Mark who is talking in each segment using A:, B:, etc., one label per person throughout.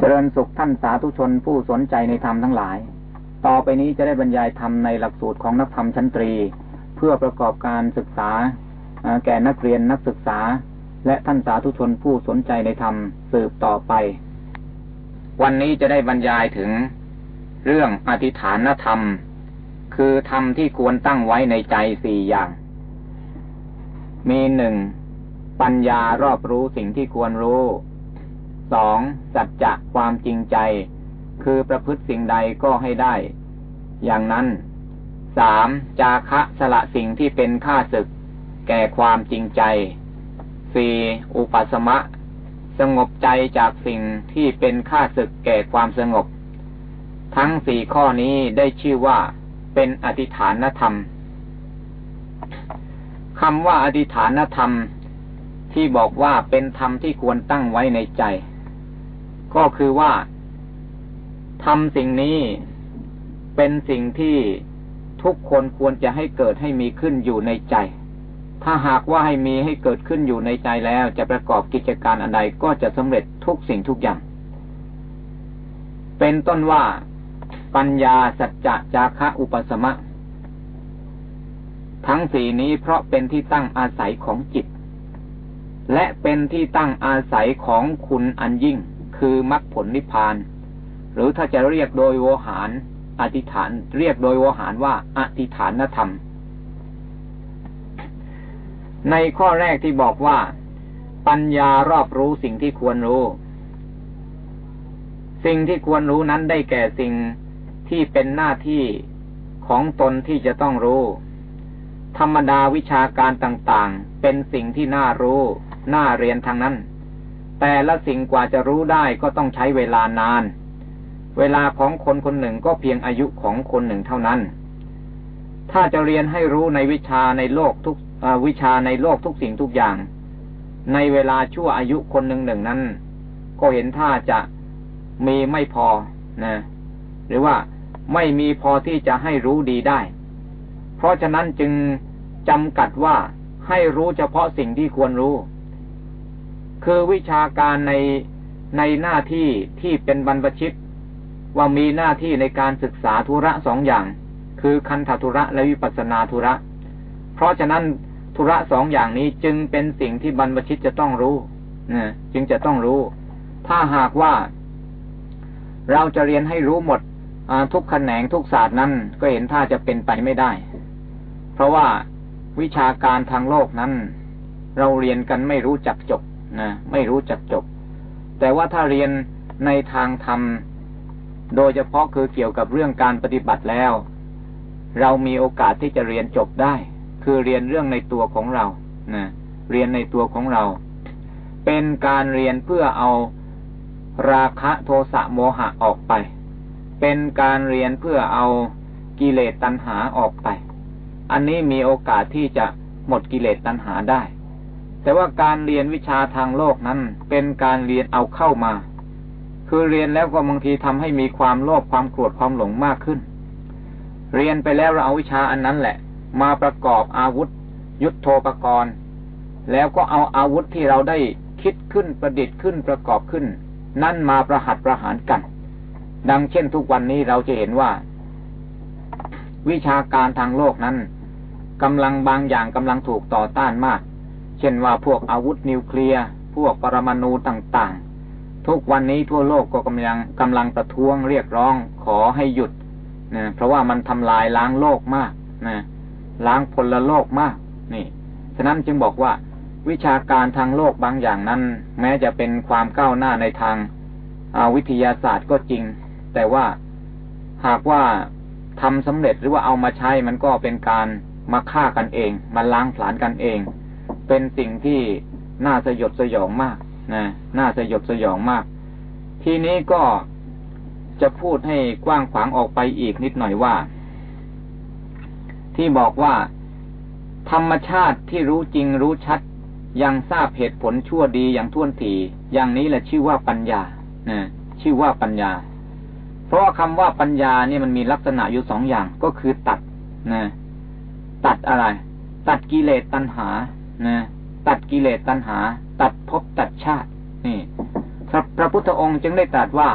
A: เจริญสุขท่านสาธุชนผู้สนใจในธรรมทั้งหลาย ต่อไปนี้จะได้บรรยายธรรมในหลักสูตรของนักธรรมชั้นตรี เพื่อประกอบการศึกษา แก่นักเรียนนักศึกษา และท่านสาธุชนผู้สนใจในธรรมสืบต่อไป วันนี้จะได้บรรยายถึงเรื่องอธิฐานธรรม คือธรรมที่ควรตั้งไว้ในใจสี่อย่าง มีหนึ่งปัญญารอบรู้สิ่งที่ควรรู้ สองสัจจะความจริงใจ คือประพฤติสิ่งใดก็ให้ได้ อย่างนั้นสามจาคะสละสิ่งที่เป็นค่าศึก แก่ความจริงใจสี่อุปสมะ สงบใจจากสิ่งที่เป็นค่าศึกแก่ความสงบ ทั้งสี่ข้อนี้ได้ชื่อว่าเป็นอธิฐานธรรมคำว่าอธิฐานธรรมที่บอกว่าเป็นธรรมที่ควรตั้งไว้ในใจ ก็คือว่าทำสิ่งนี้เป็นสิ่งที่ทุกคนควรจะให้เกิดให้มีขึ้นอยู่ในใจ ถ้าหากว่าให้มีให้เกิดขึ้นอยู่ในใจแล้ว จะประกอบกิจการอันใดก็จะสำเร็จทุกสิ่งทุกอย่าง เป็นต้นว่า ปัญญาสัจจะจาคะอุปสมะ ทั้งสี่นี้เพราะเป็นที่ตั้งอาศัยของจิต และเป็นที่ตั้งอาศัยของคุณอันยิ่ง คือมรรคผลนิพพาน หรือถ้าจะเรียกโดยโวหาร อธิษฐาน เรียกโดยโวหารว่าอธิษฐานธรรม ในข้อแรกที่บอกว่า ปัญญารอบรู้สิ่งที่ควรรู้ สิ่งที่ควรรู้นั้นได้แก่สิ่งที่เป็นหน้าที่ของตนที่จะต้องรู้ ธรรมดาวิชาการต่างๆ เป็นสิ่งที่น่ารู้ น่าเรียนทางนั้น แต่ละสิ่งกว่าจะรู้ได้ก็ต้องใช้เวลานาน เวลาของคนคนหนึ่งก็เพียงอายุของคนหนึ่งเท่านั้น ถ้าจะเรียนให้รู้ในวิชาในโลกทุกวิชาในโลกทุกสิ่งทุกอย่าง ในเวลาชั่วอายุคนหนึ่งหนึ่งนั้น ก็เห็นท่าจะมีไม่พอนะหรือว่าไม่มีพอที่จะให้รู้ดีได้ เพราะฉะนั้นจึงจำกัดว่าให้รู้เฉพาะสิ่งที่ควรรู้ คือวิชาการในในหน้าที่ที่เป็นบรรพชิต ว่ามีหน้าที่ในการศึกษาธุระสองอย่าง คือคันธทุระและวิปัสนาธุระ เพราะฉะนั้นธุระสองอย่างนี้จึงเป็นสิ่งที่บรรพชิตจะต้องรู้นะจึงจะต้องรู้ ถ้าหากว่า เราจะเรียนให้รู้หมดทุกแขนงทุกศาสตร์นั้นก็เห็นท่าจะเป็นไปไม่ได้ เพราะว่าวิชาการทางโลกนั้น เราเรียนกันไม่รู้จักจบ นะไม่รู้จักจบ แต่ว่าถ้าเรียนในทางธรรม โดยเฉพาะคือเกี่ยวกับเรื่องการปฏิบัติแล้ว เรามีโอกาสที่จะเรียนจบได้ คือเรียนเรื่องในตัวของเรานะเรียนในตัวของเรา เป็นการเรียนเพื่อเอาราคะโทสะโมหะออกไป เป็นการเรียนเพื่อเอากิเลสตัณหาออกไป อันนี้มีโอกาสที่จะหมดกิเลสตัณหาได้ แต่ว่าการเรียนวิชาทางโลกนั้นเป็นการเรียนเอาเข้ามา คือเรียนแล้วก็บางทีทำให้มีความโลภความโกรธความหลงมากขึ้น เรียนไปแล้วเราเอาวิชาอันนั้นแหละ มาประกอบอาวุธ ยุทโธปกรณ์ แล้วก็เอาอาวุธที่เราได้คิดขึ้นประดิษฐ์ขึ้นประกอบขึ้น นั่นมาประหัตประหารกัน ดังเช่นทุกวันนี้เราจะเห็นว่า วิชาการทางโลกนั้นกำลังบางอย่างกำลังถูกต่อต้านมาก เช่นว่าพวกอาวุธนิวเคลียร์ พวกปรมาณูต่างๆ ทุกวันนี้ทั่วโลกก็กำลังกำลังประท้วงเรียกร้องขอให้หยุดนะเพราะว่ามันทำลายล้างโลกมากนะล้างพลโลกมาก นี่ ฉะนั้นจึงบอกว่า วิชาการทางโลกบางอย่างนั้น แม้จะเป็นความก้าวหน้าในทางวิทยาศาสตร์ก็จริง แต่ว่าหากว่าทำสำเร็จหรือว่าเอามาใช้มันก็เป็นการมาฆ่ากันเองมาล้างผลาญกันเอง เป็นสิ่งที่น่าสยดสยองมากนะน่าสยดสยองมาก ทีนี้ก็จะพูดให้กว้างขวางออกไปอีกนิดหน่อยว่า ที่บอกว่า ธรรมชาติที่รู้จริงรู้ชัด ยังทราบเหตุผลชั่วดีอย่างท่วนทีอย่างนี้แหละชื่อว่าปัญญานะชื่อว่าปัญญา เพราะคำว่าปัญญาเนี่ยมันมีลักษณะอยู่สองอย่างก็คือตัดนะตัดอะไร ตัดกิเลสตัณหา นะตัดกิเลสตัณหา ตัดภพตัดชาติ นี่พระพุทธองค์จึงได้ตรัสว่า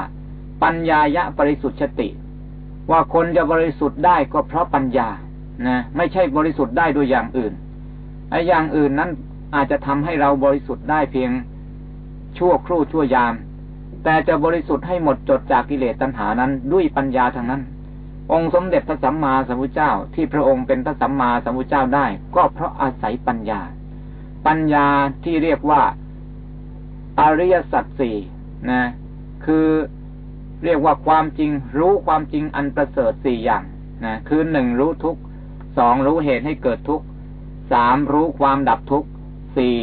A: ปัญญายะบริสุทธิ์ติ ว่าคนจะบริสุทธิ์ได้ก็เพราะปัญญานะไม่ใช่บริสุทธิ์ได้ด้วยอย่างอื่นไอ้อย่างอื่นนั้นอาจจะทำให้เราบริสุทธิ์ได้เพียงชั่วครู่ชั่วยาม แต่จะบริสุทธิ์ให้หมดจดจากกิเลสตัณหานั้นด้วยปัญญาทางนั้น องค์สมเด็จพระสัมมาสัมพุทธเจ้าที่พระองค์เป็นพระสัมมาสัมพุทธเจ้าได้ ก็เพราะอาศัยปัญญา ปัญญาที่เรียกว่าอริยสัจสี่นะ คือเรียกว่าความจริงรู้ความจริงอันประเสริฐสี่อย่างนะคือหนึ่งรู้ทุกสองรู้เหตุให้เกิดทุกสามรู้ความดับทุกสี่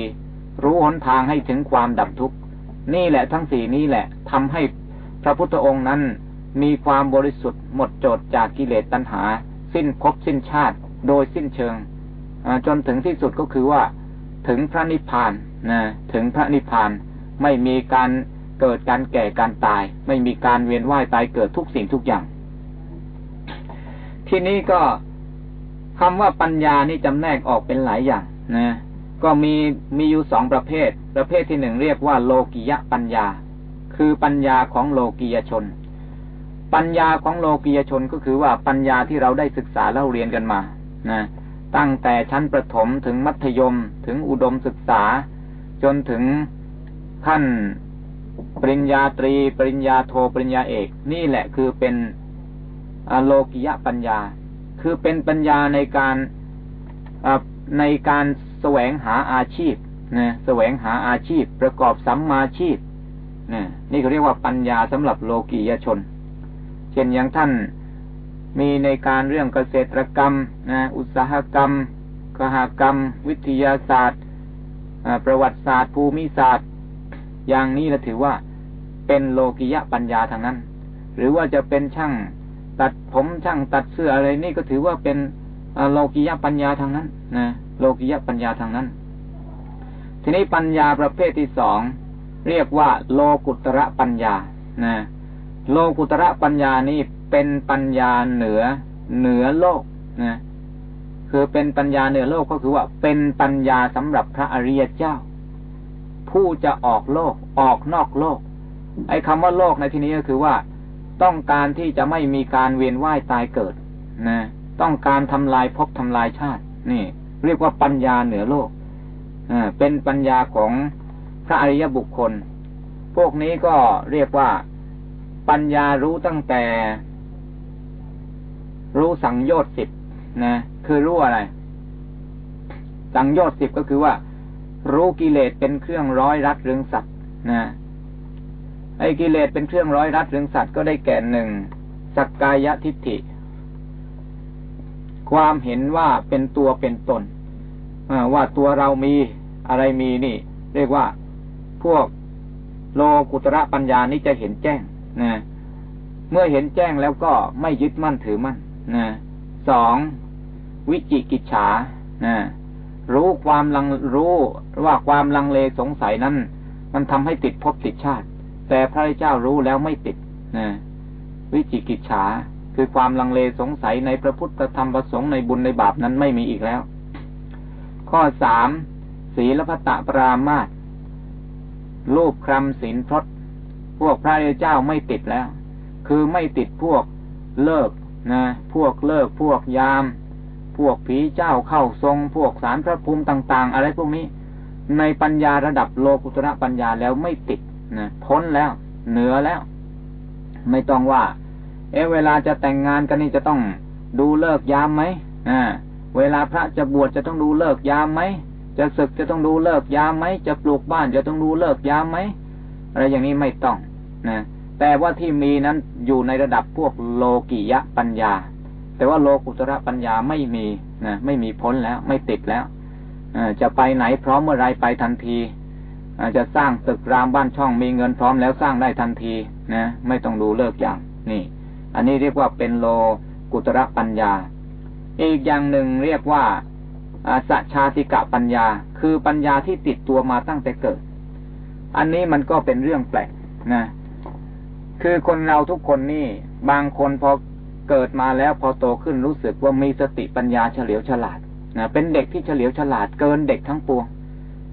A: รู้หนทางให้ถึงความดับทุกนี่แหละทั้งสี่นี้แหละทำให้พระพุทธองค์นั้นมีความบริสุทธิ์หมดจดจากกิเลสตัณหา สิ้นภพสิ้นชาติ โดยสิ้นเชิงจนถึงที่สุดก็คือว่า ถึงพระนิพพานนะถึงพระนิพพานไม่มีการเกิดการแก่การตาย ไม่มีการเวียนว่ายตายเกิดทุกสิ่งทุกอย่าง ที่นี้ก็คำว่าปัญญานี่จำแนกออกเป็นหลายอย่างนะก็มีมีอยู่สองประเภท ประเภทที่หนึ่งเรียกว่าโลกิยะปัญญา คือปัญญาของโลกียชน ปัญญาของโลกียชนก็คือว่าปัญญาที่เราได้ศึกษาเล่าเรียนกันมานะ ตั้งแต่ชั้นประถมถึงมัธยมถึงอุดมศึกษา จนถึงขั้นปริญญาตรี ปริญญาโทปริญญาเอก นี่แหละคือเป็นโลกิยะปัญญา คือเป็นปัญญาในการในการแสวงหาอาชีพนะแสวงหาอาชีพ ประกอบสัมมาชีพนะนี่เขาเรียกว่าปัญญาสำหรับโลกียชน เช่นอย่างท่าน มีในการเรื่องเกษตรกรรมนะอุตสาหกรรมกหกรรม วิทยาศาสตร์ประวัติศาสตร์ ภูมิศาสตร์ อย่างนี้เราถือว่าเป็นโลกิยะปัญญาทางนั้น หรือว่าจะเป็นช่างตัดผมช่างตัดเสื้ออะไรนี่ก็ถือว่าเป็นโลกิยะปัญญาทางนั้นนะโลกิยะปัญญาทางนั้น ทีนี้ปัญญาประเภทที่สองเรียกว่า โลกุตระปัญญานะโลกุตระปัญญานี้ เป็นปัญญาเหนือเหนือโลกนะคือเป็นปัญญาเหนือโลกก็คือว่า เป็นปัญญาสำหรับพระอริยเจ้า ผู้จะออกโลกออกนอกโลก ไอ้คำว่าโลกในที่นี้ก็คือว่า ต้องการที่จะไม่มีการเวียนว่ายตายเกิดนะต้องการทำลายภพทำลายชาติ นี่ เรียกว่าปัญญาเหนือโลกอ่าเป็นปัญญาของพระอริยบุคคล พวกนี้ก็เรียกว่าปัญญารู้ตั้งแต่ รู้สังโยชน์สิบนะคือรู้อะไร สังโยชน์สิบก็คือว่า รู้กิเลสเป็นเครื่องร้อยรัดเรืองสัตว์นะไอ้กิเลสเป็นเครื่องร้อยรัดเรืองสัตว์ก็ได้แก่หนึ่งสักกายทิฏฐิ ความเห็นว่าเป็นตัวเป็นตนว่าตัวเรามีอะไรมีนี่ เรียกว่าพวกโลกุตระปัญญานี้จะเห็นแจ้งนะเมื่อเห็นแจ้งแล้วก็ไม่ยึดมั่นถือมั่น นะสองวิจิกิจฉานะรู้ความลังรู้ว่าความลังเลสงสัยนั้น มันทำให้ติดภพติดชาติ แต่พระเจ้ารู้แล้วไม่ติดนะวิจิกิจฉาคือความลังเลสงสัยในพระพุทธธรรมประสงค์ในบุญในบาปนั้นไม่มีอีกแล้ว ข้อสามศีลพัตะปรามาตรูปครำศีลพรตพวกพระเจ้าไม่ติดแล้ว คือไม่ติดพวกเลิก นะพวกเลิกพวกยาม พวกผีเจ้าเข้าทรง พวกสารพระภูมิต่าง ๆ อะไรพวกนี้ ในปัญญาระดับโลกุตระปัญญาแล้วไม่ติดนะพ้นแล้ว เหนือแล้ว ไม่ต้องว่า เอเวลาจะแต่งงานกันนี่จะต้องดูเลิกยามไหมอ่าเวลาพระจะบวชจะต้องดูเลิกยามไหมจะศึกจะต้องดูเลิกยามไหมจะปลูกบ้านจะต้องดูเลิกยามไหมอะไรอย่างนี้ไม่ต้องนะ แต่ว่าที่มีนั้นอยู่ในระดับพวกโลกิยะปัญญา แต่ว่าโลกุตระปัญญาไม่มีนะไม่มีพ้นแล้ว ไม่ติดแล้วจะไปไหนพร้อมเมื่อไรไปทันทีจะสร้างตึกรามบ้านช่องมีเงินพร้อมแล้วสร้างได้ทันทีนะไม่ต้องดูเลิกอย่างนี่ อันนี้เรียกว่าเป็นโลกุตระปัญญา อีกอย่างหนึ่งเรียกว่าสัชาติกะปัญญา คือปัญญาที่ติดตัวมาตั้งแต่เกิด อันนี้มันก็เป็นเรื่องแปลกนะ คือคนเราทุกคนนี่ บางคนพอเกิดมาแล้วพอโตขึ้นรู้สึกว่ามีสติปัญญาเฉลียวฉลาดนะเป็นเด็กที่เฉลียวฉลาดเกินเด็กทั้งปวง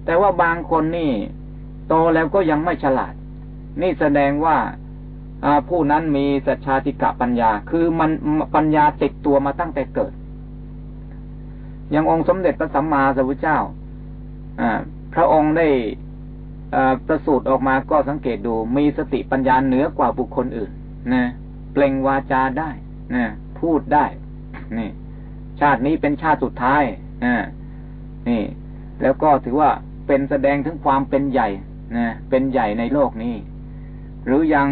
A: แต่ว่าบางคนนี่ โตแล้วก็ยังไม่ฉลาด นี่แสดงว่าผู้นั้นมีสัจชาติกะปัญญา คือมันปัญญาติดตัวมาตั้งแต่เกิด อย่างองค์สมเด็จพระสัมมาสัมพุทธเจ้าพระองค์ได้ ประสูติออกมาก็สังเกตดูมีสติปัญญาเหนือกว่าบุคคลอื่นนะเปล่งวาจาได้นะพูดได้ นี่ ชาตินี้เป็นชาติสุดท้ายนะนี่ แล้วก็ถือว่าเป็นแสดงถึงความเป็นใหญ่นะเป็นใหญ่ในโลกนี้ หรือยัง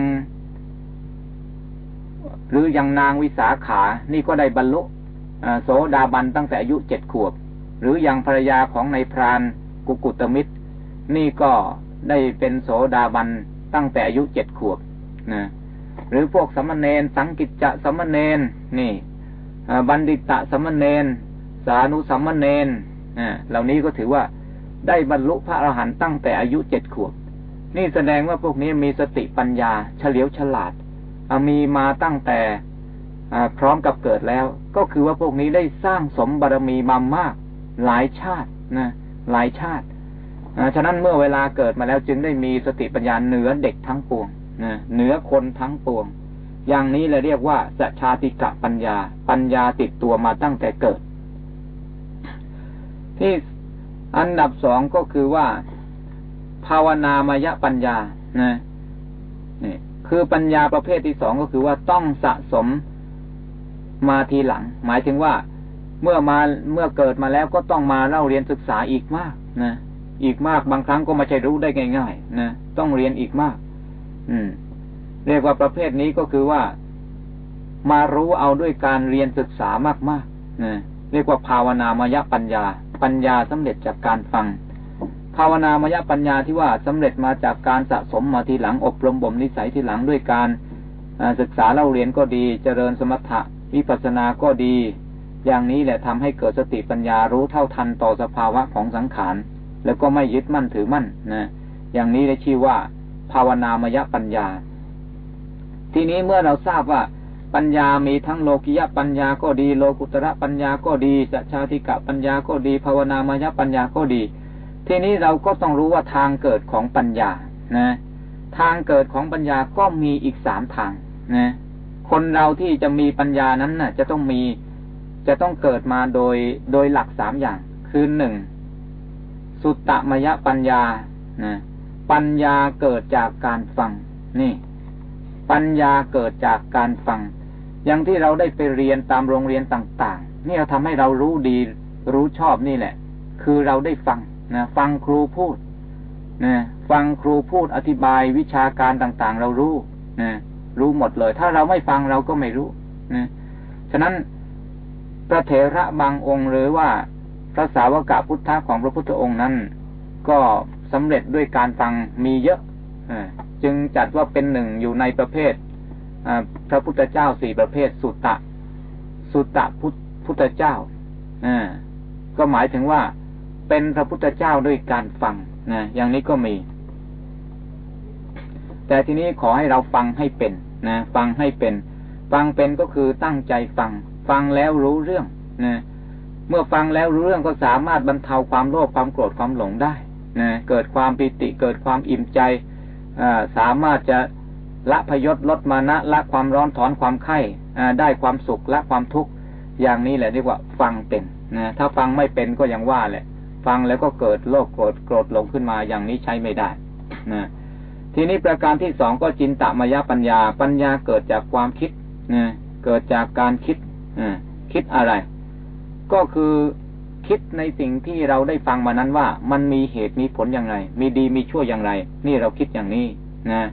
A: หรือยังนางวิสาขา นี่ก็ได้บรรลุโสดาบันตั้งแต่อายุเจ็ดขวบ หรือยังภรรยาของนายพรานกุกุตมิตร นี่ก็ ได้เป็นโสดาบันตั้งแต่อายุเจ็ดขวบนะหรือพวกสมณเณรสังกิจจะสมณเณรนี่บัณฑิตะสมณเณรสานุสมณเณรเหล่านี้ก็ถือว่าได้บรรลุพระอรหันต์ตั้งแต่อายุเจ็ดขวบ นี่แสดงว่าพวกนี้มีสติปัญญา เฉลียวฉลาดมีมาตั้งแต่พร้อมกับเกิดแล้ว ก็คือว่าพวกนี้ได้สร้างสมบารมีมามาก หลายชาตินะหลายชาติ ฉะนั้นเมื่อเวลาเกิดมาแล้วจึงได้มีสติปัญญาเหนือเด็กทั้งปวงนะเหนือคนทั้งปวง อย่างนี้เลยเรียกว่าสัจชาติกะปัญญา ปัญญาติดตัวมาตั้งแต่เกิด ที่อันดับสองก็คือว่า ภาวนามยปัญญานะนี่คือปัญญาประเภทที่สองก็คือว่าต้องสะสมมาทีหลัง หมายถึงว่าเมื่อมาเมื่อเกิดมาแล้วก็ต้องมาเล่าเรียนศึกษาอีกมากนะ อีกมากบางครั้งก็ไม่ใช่รู้ได้ง่ายๆนะต้องเรียนอีกมาก อืม เรียกว่าประเภทนี้ก็คือว่า มารู้เอาด้วยการเรียนศึกษามากๆนะเรียกว่าภาวนามยปัญญา ปัญญาสำเร็จจากการฟัง ภาวนามยปัญญาที่ว่าสำเร็จมาจากการสะสมมาทีหลังอบรมบ่มนิสัยทีหลังด้วยการศึกษาเล่าเรียนก็ดี เจริญสมถะวิปัสสนาก็ดี อย่างนี้แหละทำให้เกิดสติปัญญารู้เท่าทันต่อสภาวะของสังขาร แล้วก็ไม่ยึดมั่นถือมั่นนะอย่างนี้ได้ชื่อว่า ภาวนามยปัญญา ทีนี้เมื่อเราทราบว่าปัญญามีทั้งโลกิยปัญญาก็ดี โลกุตระปัญญาก็ดีสัจชาติกะปัญญาก็ดี ภาวนามยปัญญาก็ดี ทีนี้เราก็ต้องรู้ว่าทางเกิดของปัญญานะ ทางเกิดของปัญญาก็มีอีกสามทางนะคนเราที่จะมีปัญญานั้นน่ะ จะต้องมีจะต้องเกิดมาโดยโดยหลักสามอย่าง คือหนึ่ง สุตตมยปัญญานะปัญญาเกิดจากการฟัง นี่ ปัญญาเกิดจากการฟัง อย่างที่เราได้ไปเรียนตามโรงเรียนต่างๆ นี่เราทำให้เรารู้ดีรู้ชอบนี่แหละ คือเราได้ฟังนะฟังครูพูดนะฟังครูพูดอธิบายวิชาการต่างๆ เรารู้นะรู้หมดเลย ถ้าเราไม่ฟังเราก็ไม่รู้นะฉะนั้นพระเถระบางองค์หรือว่า พระสาวกพุทธะของพระพุทธองค์นั้น ก็สำเร็จด้วยการฟังมีเยอะอจึงจัดว่าเป็นหนึ่งอยู่ในประเภทพระพุทธเจ้าสี่ประเภทสุตตะ สุตตะพุทพุทธเจ้าอก็หมายถึงว่าเป็นพระพุทธเจ้าด้วยการฟังนะอย่างนี้ก็มี แต่ทีนี้ขอให้เราฟังให้เป็นนะฟังให้เป็น ฟังเป็นก็คือตั้งใจฟัง ฟังแล้วรู้เรื่องนะ เมื่อฟังแล้วรู้เรื่องก็สามารถบรรเทาความโลภความโกรธความหลงได้นะเกิดความปิติเกิดความอิ่มใจสามารถจะละพยศลดมานะละความร้อนถอนความไข้ได้ความสุขละความทุกข์อย่างนี้แหละเรียกว่าฟังเป็นนะถ้าฟังไม่เป็นก็ยังว่าแหละ ฟังแล้วก็เกิดโลภโกรธโกรธหลงขึ้นมาอย่างนี้ใช้ไม่ได้นะทีนี้ประการที่สองก็จินตมยปัญญา ปัญญาเกิดจากความคิดนะเกิดจากการคิดคิดอะไร ก็คือคิดในสิ่งที่เราได้ฟังมานั้นว่ามันมีเหตุมีผลอย่างไร มีดีมีชั่วอย่างไร นี่เราคิดอย่างนี้นะ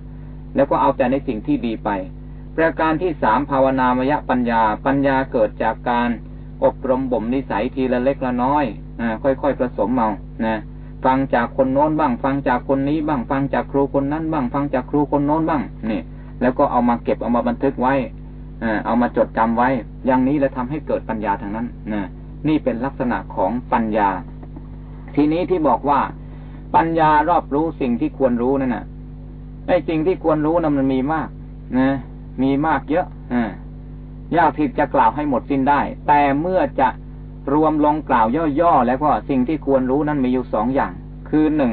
A: แล้วก็เอาแต่ในสิ่งที่ดีไป ประการที่สามภาวนามยปัญญา ปัญญาเกิดจากการอบรมบ่มนิสัยทีละเล็กละน้อยอค่อยๆผสมเมานะฟังจากคนโน้นบ้าง ฟังจากคนนี้บ้าง ฟังจากครูคนนั้นบ้าง ฟังจากครูคนโน้นบ้างนี่แล้วก็เอามาเก็บเอามาบันทึกไว้เอามาจดจำไว้ อย่างนี้แล้วทำให้เกิดปัญญาทางนั้นนะ นี่เป็นลักษณะของปัญญา ทีนี้ที่บอกว่า ปัญญารอบรู้สิ่งที่ควรรู้นั่นน่ะไอ้สิ่งที่ควรรู้นั้นมันมีมาก นะ มีมากเยอะอยากที่จะกล่าวให้หมดสิ้นได้ แต่เมื่อจะรวมลงกล่าวย่อๆแล้วก็สิ่งที่ควรรู้นั้นมีอยู่สองอย่าง คือหนึ่ง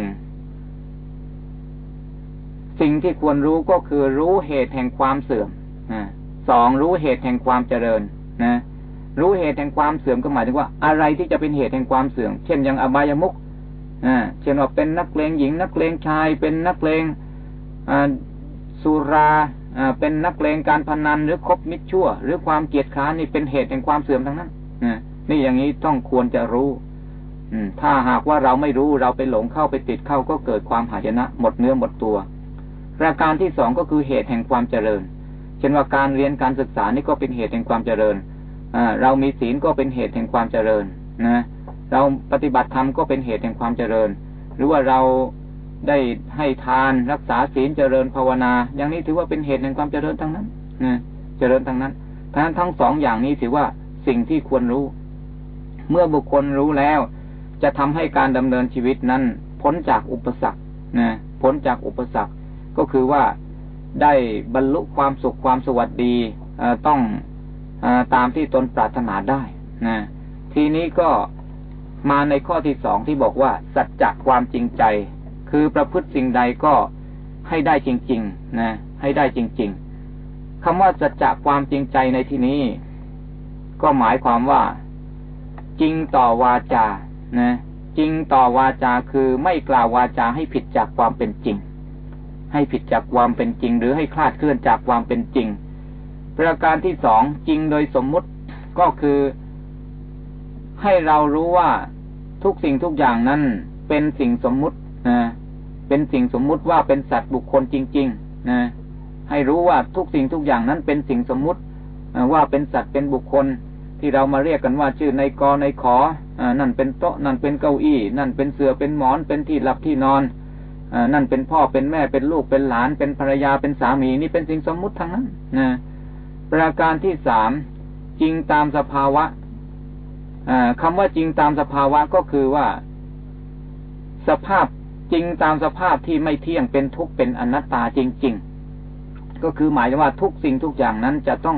A: สิ่งที่ควรรู้ก็คือรู้เหตุแห่งความเสื่อมสองรู้เหตุแห่งความเจริญ นะ รู้เหตุแห่งความเสื่อมก็หมายถึงว่า อะไรที่จะเป็นเหตุแห่งความเสื่อม เช่นอย่างอบายมุกอ่าเช่นว่าเป็นนักเลงหญิง นักเลงชาย เป็นนักเลงสุราเป็นนักเลงการพนันหรือคบมิตรชั่ว หรือความเกียดค้านนี่เป็นเหตุแห่งความเสื่อมทั้งนั้นนี่อย่างนี้ต้องควรจะรู้ถ้าหากว่าเราไม่รู้เราไปหลงเข้าไปติดเข้าก็เกิดความหายนะ หมดเนื้อหมดตัวประการที่สองก็คือเหตุแห่งความเจริญ เช่นว่าการเรียนการศึกษานี่ก็เป็นเหตุแห่งความเจริญ เรามีศีลก็เป็นเหตุแห่งความเจริญนะเราปฏิบัติธรรมก็เป็นเหตุแห่งความเจริญ หรือว่าเราได้ให้ทานรักษาศีลเจริญภาวนา อย่างนี้ถือว่าเป็นเหตุแห่งความเจริญทั้งนั้นนะเจริญทั้งนั้นทั้งทั้งสองอย่างนี้ถือว่าสิ่งที่ควรรู้ เมื่อบุคคลรู้แล้ว จะทำให้การดำเนินชีวิตนั้นพ้นจากอุปสรรคนะพ้นจากอุปสรรคก็คือว่าได้บรรลุความสุขความสวัสดีต้อง ตามที่ตนปรารถนาได้นะทีนี้ก็มาในข้อที่สองที่บอกว่า สัจจะความจริงใจ คือประพฤติสิ่งใดก็ให้ได้จริง ๆ นะ ให้ได้จริง ๆคำว่าสัจจะความจริงใจในที่นี้ ก็หมายความว่า จริงต่อวาจานะจริงต่อวาจาคือไม่กล่าววาจาให้ผิดจากความเป็นจริง ให้ผิดจากความเป็นจริง หรือให้คลาดเคลื่อนจากความเป็นจริง ประการที่สองจริงโดยสมมุติก็คือให้เรารู้ว่าทุกสิ่งทุกอย่างนั้นเป็นสิ่งสมมุตินะเป็นสิ่งสมมุติว่าเป็นสัตว์บุคคลจริง ๆ นะ ให้รู้ว่าทุกสิ่งทุกอย่างนั้นเป็นสิ่งสมมุติว่าเป็นสัตว์เป็นบุคคลที่เรามาเรียกกันว่าชื่อในกอในขออนั่นเป็นโต๊ะนั่นเป็นเก้าอี้ นั่นเป็นเสือเป็นหมอนเป็นที่หลับที่นอนอนั่นเป็นพ่อเป็นแม่เป็นลูกเป็นหลาน เป็นภรรยาเป็นสามีนี่เป็นสิ่งสมมุติทั้งนั้นนะ ประการที่สามจริงตามสภาวะคำว่าจริงตามสภาวะก็คือว่า สภาพจริงตามสภาพที่ไม่เที่ยงเป็นทุกข์เป็นอนัตตาจริง ๆ ก็คือหมายว่าทุกสิ่งทุกอย่างนั้นจะต้อง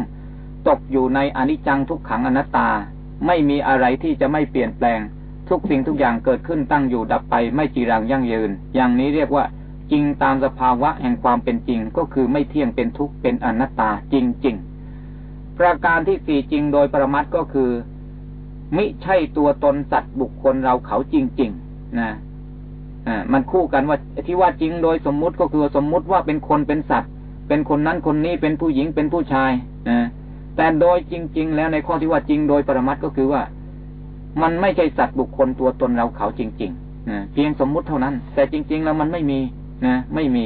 A: ตกอยู่ในอนิจจังทุกขังอนัตตา ไม่มีอะไรที่จะไม่เปลี่ยนแปลง ทุกสิ่งทุกอย่างเกิดขึ้นตั้งอยู่ดับไปไม่จีรังยั่งยืน อย่างนี้เรียกว่า จริงตามสภาวะแห่งความเป็นจริง ก็คือไม่เที่ยงเป็นทุกข์เป็นอนัตตาจริง ๆ ประการที่สี่จริงโดยประมัดก็คือ มิใช่ตัวตนสัตว์บุคคลเราเขาจริง ๆ นะอ่ามันคู่กันว่าที่ว่าจริงโดยสมมุติก็คือสมมุติว่าเป็นคนเป็นสัตว์ เป็นคนนั้นคนนี้เป็นผู้หญิงเป็นผู้ชายนะแต่โดยจริง ๆ แล้วในข้อที่ว่าจริงโดยปรมัตก็คือว่า มันไม่ใช่สัตว์บุคคลตัวตนเราเขาจริงๆนะเพียงสมมุติเท่านั้น แต่จริง ๆ แล้วมันไม่มีนะไม่มี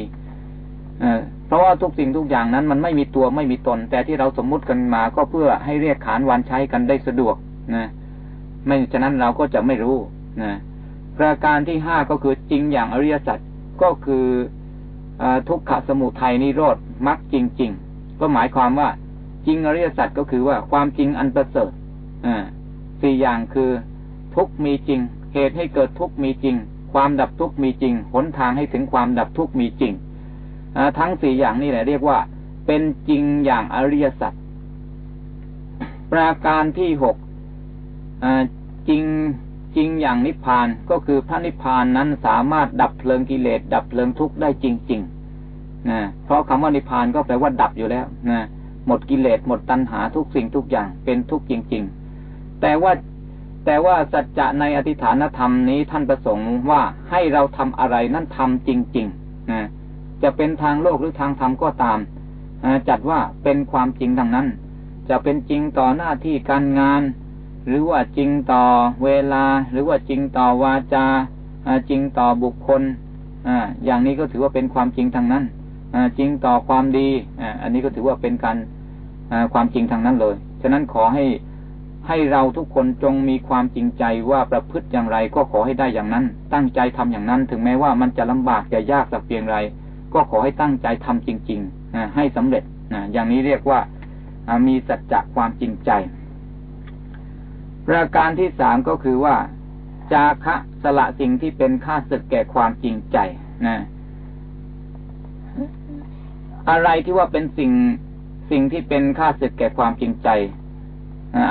A: เเพราะว่าทุกสิ่งทุกอย่างนั้นมันไม่มีตัวไม่มีตน แต่ที่เราสมมุติกันมาก็เพื่อให้เรียกขานวานใช้กันได้สะดวกนะไม่ฉะนั้นเราก็จะไม่รู้นะประการที่ห้าก็คือจริงอย่างอริยสัจก็คืออทุกขสมุทัยนิโรธมรรคจริง ๆ ก็หมายความว่าจริงอริยสัจก็คือว่าความจริงอันประเสริฐสี่อย่างคือ ทุกมีจริง เหตุให้เกิดทุกมีจริง ความดับทุกมีจริง หนทางให้ถึงความดับทุกมีจริง ทั้งสี่อย่างนี่แหละเรียกว่า เป็นจริงอย่างอริยสัจประการที่หกจริงจริงอย่างนิพพานก็คือพระนิพพานนั้นสามารถดับเพลิงกิเลสดับเพลิงทุกข์ได้จริงๆนะเพราะคำว่านิพพานก็แปลว่าดับอยู่แล้วนะหมดกิเลสหมดตัณหาทุกสิ่งทุกอย่างเป็นทุกข์จริง ๆ แต่ว่าแต่ว่าสัจจะในอธิฐานธรรมนี้ท่านประสงค์ว่าให้เราทำอะไรนั่นทำจริงๆนะ จะเป็นทางโลกหรือทางธรรมก็ตามจัดว่าเป็นความจริงดังนั้น จะเป็นจริงต่อหน้าที่การงาน หรือว่าจริงต่อเวลา หรือว่าจริงต่อวาจาจริงต่อบุคคลอย่างนี้ก็ถือว่าเป็นความจริงทางนั้นจริงต่อความดีอันนี้ก็ถือว่าเป็นการความจริงทางนั้นเลย ฉะนั้นขอให้ให้เราทุกคนจงมีความจริงใจว่าประพฤติอย่างไรก็ขอให้ได้อย่างนั้น ตั้งใจทำอย่างนั้น ถึงแม้ว่ามันจะลำบากจะยากสักเพียงไร ก็ขอให้ตั้งใจทำจริงๆให้สำเร็จอย่างนี้เรียกว่ามีสัจจะความจริงใจ ประการที่สามก็คือว่า จาคะสละสิ่งที่เป็นค่าศึกแก่ความจริงใจนะอะไรที่ว่าเป็นสิ่งสิ่งที่เป็นค่าศึกแก่ความจริงใจ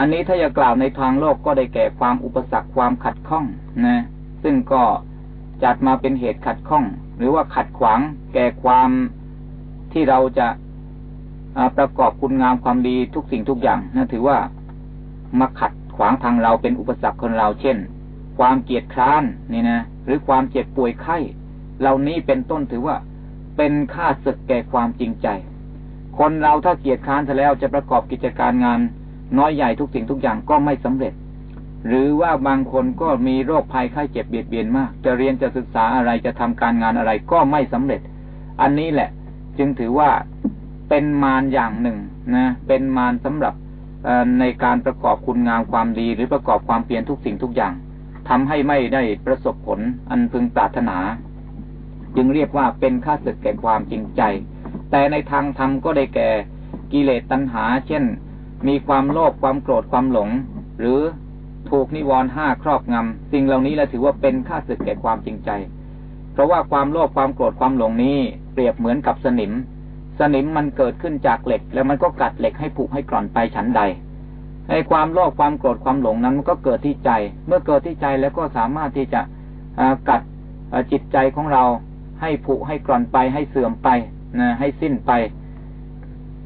A: อันนี้ถ้าจะกล่าวในทางโลกก็ได้แก่ความอุปสรรคความขัดข้องนะ ซึ่งก็ จัดมาเป็นเหตุขัดข้อง หรือว่าขัดขวางแก่ความที่เราจะประกอบคุณงามความดีทุกสิ่งทุกอย่างนั่นถือว่ามาขัดขวางทางเราเป็นอุปสรรคคนเราเช่น ความเกียดคร้านนี่นะหรือความเจ็บป่วยไข้เหล่านี้เป็นต้นถือว่าเป็นค่าศึกแก่ความจริงใจ คนเราถ้าเกียดคร้านซะแล้วจะประกอบกิจการงาน น้อยใหญ่ทุกสิ่งทุกอย่างก็ไม่สำเร็จ หรือว่าบางคนก็มีโรคภัยไข้เจ็บเบียดเบียนมาก จะเรียนจะศึกษาอะไรจะทำการงานอะไรก็ไม่สำเร็จ อันนี้แหละ จึงถือว่าเป็นมารอย่างหนึ่งนะเป็นมารสำหรับในการประกอบคุณงามความดีหรือประกอบความเปลี่ยนทุกสิ่งทุกอย่างทำให้ไม่ได้ประสบผลอันพึงปรารถนา จึงเรียกว่าเป็นค่าศึกแก่ความจริงใจ แต่ในทางธรรมก็ได้แก่กิเลสตัณหา เช่น มีความโลภความโกรธความหลง หรือ ถูกนิวรณ์ห้าครอบงำสิ่งเหล่านี้เราถือว่าเป็นค่าศึกแก่ความจริงใจ เพราะว่าความโลภความโกรธความหลงนี้เปรียบเหมือนกับสนิม สนิมมันเกิดขึ้นจากเหล็ก แล้วมันก็กัดเหล็กให้ผุให้กร่อนไปฉันใดในความโลภความโกรธความหลงนั้นมันก็เกิดที่ใจ เมื่อเกิดที่ใจแล้วก็สามารถที่จะกัดจิตใจของเราให้ผุให้กร่อนไปให้เสื่อมไปนะให้สิ้นไป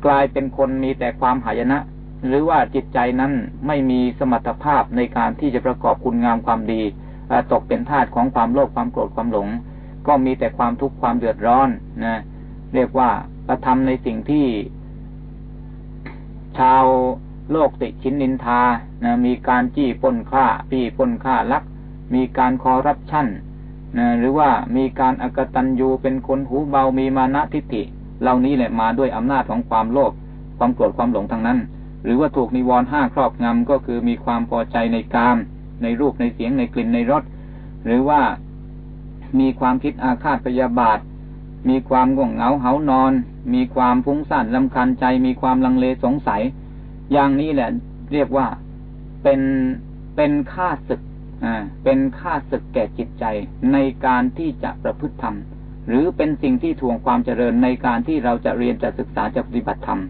A: กลายเป็นคนมีแต่ความหายนะ หรือว่าจิตใจนั้นไม่มีสมรรถภาพในการที่จะประกอบคุณงามความดีตกเป็นทาสของความโลภความโกรธความหลง ก็มีแต่ความทุกข์ความเดือดร้อนนะเรียกว่ากระทำในสิ่งที่ ชาวโลกติชินนินทานะมีการจี้ปนฆ่าปี้ปนฆ่าลัก มีการคอรับชั่นนะหรือว่ามีการอกตันยูเป็นคนหูเบามีมานะทิฏฐิ เหล่านี้แหละมาด้วยอำนาจของความโลภความโกรธความหลงทั้งนั้น หรือว่าถูกนิวรณ์ห้าครอบงำก็คือมีความพอใจในกาม ในรูปในเสียงในกลิ่นในรสหรือว่ามีความคิดอาฆาตพยาบาท มีความง่วงเหงาเหานอน มีความฟุ้งซ่านลำคันใจ มีความลังเลสงสัย อย่างนี้แหละ เรียกว่าเป็นเป็นค่าศึกอ่าเป็นค่าศึกแก่จิตใจในการที่จะประพฤติธรรม หรือเป็นสิ่งที่ทวงความเจริญในการที่เราจะเรียนจะศึกษาจะปฏิบัติธรรม